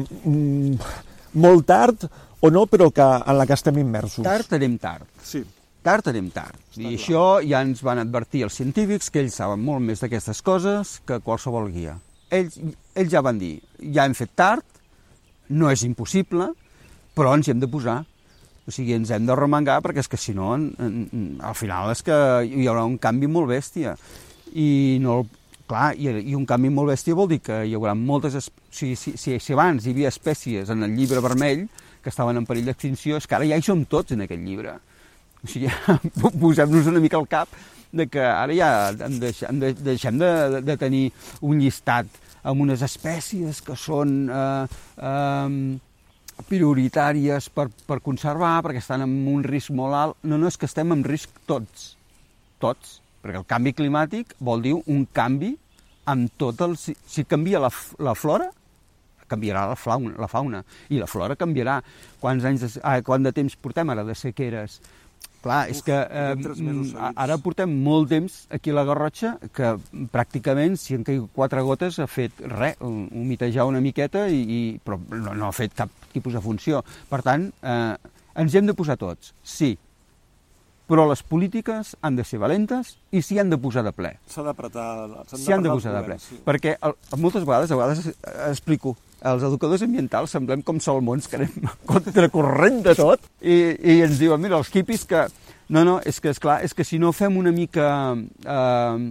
molt tard o no, però que, en la que estem immersos. Tard anem tard. Sí. Tard anem tard. Està I clar. això ja ens van advertir els científics, que ells saben molt més d'aquestes coses que qualsevol guia. Ells, ells ja van dir, ja hem fet tard, no és impossible, però ens hi hem de posar. O sigui, ens hem de remengar perquè és que si no, en, en, al final és que hi haurà un canvi molt bèstia. I no, clar, i, i un canvi molt bèstia vol dir que hi haurà moltes... O sigui, si, si, si abans hi havia espècies en el llibre vermell, que estaven en perill d'extinció, és que ara ja hi som tots en aquest llibre. O sigui, [laughs] posem-nos una mica al cap de que ara ja hem de, hem de, deixem de, de tenir un llistat amb unes espècies que són eh, eh, prioritàries per, per conservar, perquè estan en un risc molt alt. No, no, és que estem en risc tots, tots, perquè el canvi climàtic vol dir un canvi amb tot el... Si canvia la, la flora, canviarà la fauna, la fauna, i la flora canviarà. Quants anys de, ah, quant de temps portem ara de sequeres? Clar, és que eh, ara portem molt temps aquí a la Garrotxa que pràcticament, si han caigut quatre gotes, ha fet res, humitejar una miqueta, i, i, però no, no ha fet cap tipus de funció. Per tant, eh, ens hem de posar tots, sí, però les polítiques han de ser valentes i s'hi han de posar de ple. S'ha d'apretar... S'hi han de posar de ple. Sí. Perquè el, moltes vegades, a vegades explico, els educadors ambientals semblem com salmons que anem contracorrent de tot i, i ens diuen, mira, els quipis que... No, no, és que, és clar, és que si no fem una mica eh,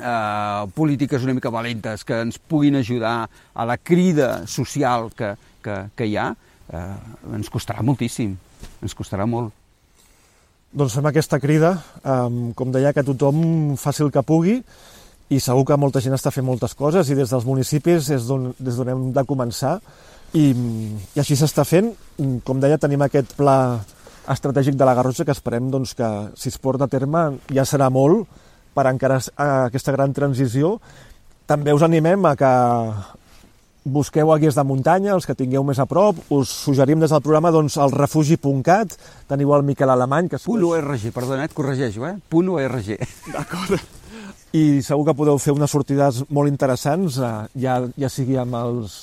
eh, polítiques una mica valentes que ens puguin ajudar a la crida social que, que, que hi ha, eh, ens costarà moltíssim, ens costarà molt. Doncs fem aquesta crida, eh, com deia, que tothom faci el que pugui, i segur que molta gent està fent moltes coses i des dels municipis és d'on hem de començar i, i així s'està fent. Com deia, tenim aquest pla estratègic de la Garrotxa que esperem doncs, que si es porta a terme ja serà molt per encara aquesta gran transició. També us animem a que busqueu guies de muntanya, els que tingueu més a prop, us suggerim des del programa doncs, el refugi.cat, teniu el Miquel Alemany... Que Punt .org, perdona, et corregeixo, eh? Punt .org. D'acord i segur que podeu fer unes sortides molt interessants, eh, ja, ja sigui amb els,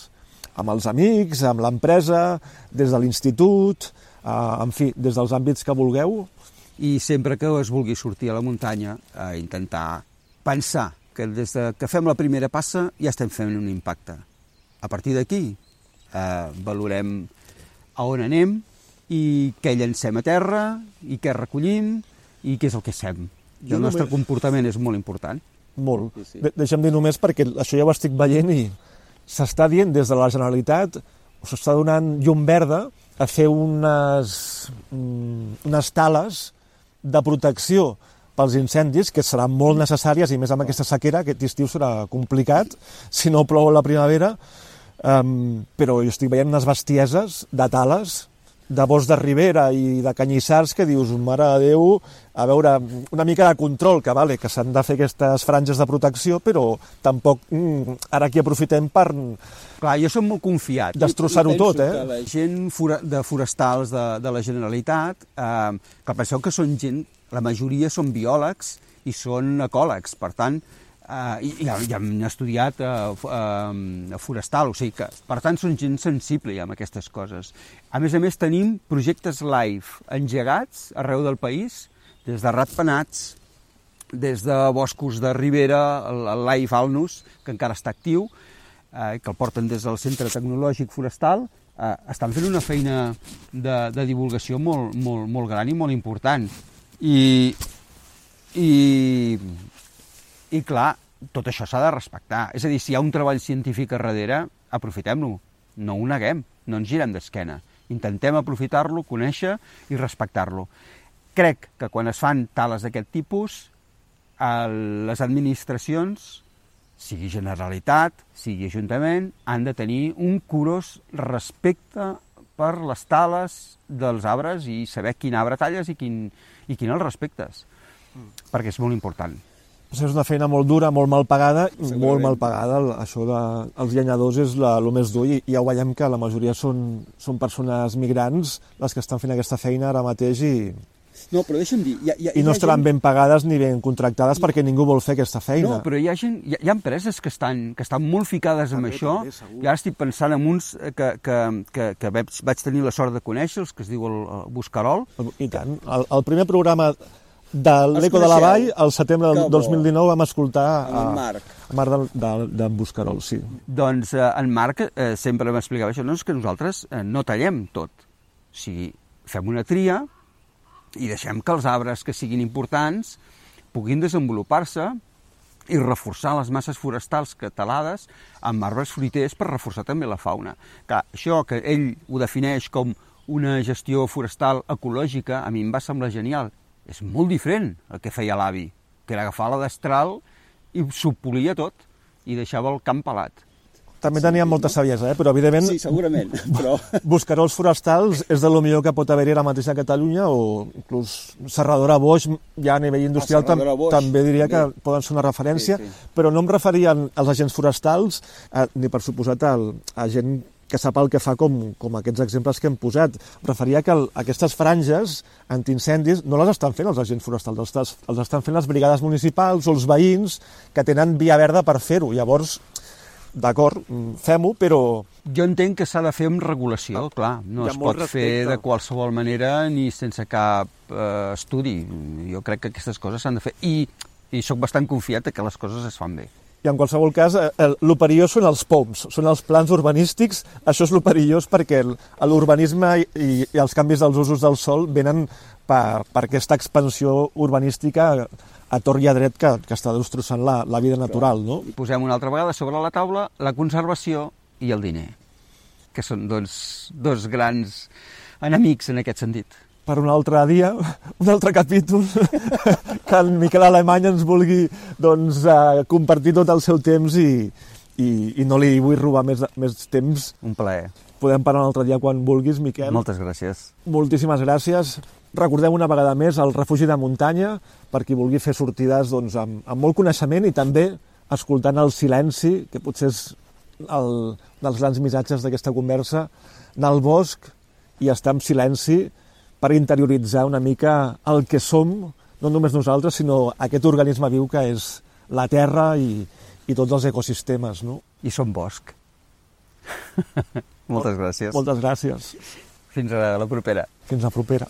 amb els amics, amb l'empresa, des de l'institut, eh, en fi, des dels àmbits que vulgueu. I sempre que es vulgui sortir a la muntanya, a intentar pensar que des de que fem la primera passa ja estem fent un impacte. A partir d'aquí eh, valorem a on anem i què llancem a terra i què recollim i què és el que fem. I el nostre només... comportament és molt important. Molt. Sí, sí. De deixa'm dir només perquè això ja ho estic veient i s'està dient des de la Generalitat, s'està donant llum verda a fer unes, mm, unes tales de protecció pels incendis, que seran molt necessàries, i més amb aquesta sequera, aquest estiu serà complicat, si no plou a la primavera, um, però jo estic veient unes bestieses de tales de bosc de ribera i de canyissars que dius, mare de Déu, a veure, una mica de control, que vale, que s'han de fer aquestes franges de protecció, però tampoc mm, ara aquí aprofitem per... Clar, jo som molt confiat. Destrossar-ho tot, eh? la gent de forestals de, de la Generalitat, eh, que penseu que són gent, la majoria són biòlegs i són ecòlegs, per tant, Uh, i, i, i hem estudiat uh, uh, forestal, o sigui que, per tant, són gent sensible ja amb aquestes coses. A més a més, tenim projectes live engegats arreu del país, des de ratpenats, des de boscos de Ribera, el, el Live Alnus, que encara està actiu, eh, que el porten des del Centre Tecnològic Forestal, eh, estan fent una feina de, de divulgació molt, molt, molt gran i molt important. I, i i clar, tot això s'ha de respectar. És a dir, si hi ha un treball científic a darrere, aprofitem-lo, no ho neguem, no ens girem d'esquena. Intentem aprofitar-lo, conèixer i respectar-lo. Crec que quan es fan tales d'aquest tipus, les administracions, sigui Generalitat, sigui Ajuntament, han de tenir un curós respecte per les tales dels arbres i saber quin arbre talles i quin, i quin els respectes, mm. perquè és molt important és una feina molt dura, molt mal pagada, molt mal pagada. Això dels de, llenyadors és la, el més dur i ja ho veiem que la majoria són, són persones migrants les que estan fent aquesta feina ara mateix i, no, però deixa'm dir... Hi ha, hi ha, I no estaran gent... ben pagades ni ben contractades perquè ningú vol fer aquesta feina. No, però hi ha, gent, hi ha, hi ha empreses que estan, que estan molt ficades també, en això. També, I ara estic pensant en uns que, que, que, que vaig, vaig tenir la sort de conèixer, els que es diu el, el Buscarol. I tant. El, el primer programa de l'Eco de la Vall, al setembre del 2019 vam escoltar a, en Marc. A Marc d'en de, Buscarol, sí. Doncs eh, en Marc eh, sempre m'explicava això, no? és que nosaltres eh, no tallem tot. O sigui, fem una tria i deixem que els arbres que siguin importants puguin desenvolupar-se i reforçar les masses forestals catalades amb arbres fruiters per reforçar també la fauna. Que això que ell ho defineix com una gestió forestal ecològica, a mi em va semblar genial. És molt diferent el que feia l'avi, que era agafar la destral i s'ho polia tot i deixava el camp pelat. També tenia molta saviesa, eh? però evidentment Sí, segurament, [laughs] però... buscarols forestals és de lo millor que pot haver-hi ara mateix a Catalunya o inclús Serradora Boix, ja a nivell industrial Ah, Serradora tam Boix, també diria que també. poden ser una referència, Sí, sí. però no em referia als agents forestals eh, ni per suposat al, a gent que sap el que fa com, com aquests exemples que hem posat. Em referia que el, aquestes franges antiincendis no les estan fent els agents forestals, els, els estan fent les brigades municipals o els veïns que tenen via verda per fer-ho. Llavors, d'acord, mm, fem-ho, però Jo entenc que s'ha de fer amb regulació, clar. No es pot fer respecte. de qualsevol manera ni sense cap eh, estudi. Jo crec que aquestes coses s'han de fer. I, i sóc bastant confiat que les coses es fan bé. I en qualsevol cas, eh, el, el perillós són els POMs, són els plans urbanístics. Això és el perillós perquè l'urbanisme i, i, i els canvis dels usos del sol venen per, per aquesta expansió urbanística a tort i a dret que, que està destrossant la, la vida natural, no? Posem una altra vegada sobre la taula la conservació i el diner, que són doncs, dos grans enemics en aquest sentit. Per un altre dia, [laughs] un altre capítol, [laughs] que el Miquel Alemany ens vulgui doncs, eh, compartir tot el seu temps i, i, i no li vull robar més, més temps. Un plaer. Podem parlar un altre dia quan vulguis, Miquel. Moltes gràcies. Moltíssimes gràcies. Recordem una vegada més el refugi de muntanya per qui vulgui fer sortides doncs, amb, amb molt coneixement i també escoltant el silenci, que potser és el dels grans missatges d'aquesta conversa, anar al bosc i estar en silenci per interioritzar una mica el que som, no només nosaltres, sinó aquest organisme viu que és la Terra i, i tots els ecosistemes. No? I som bosc. [laughs] Moltes gràcies. Moltes gràcies. Fins a la propera. Fins la propera.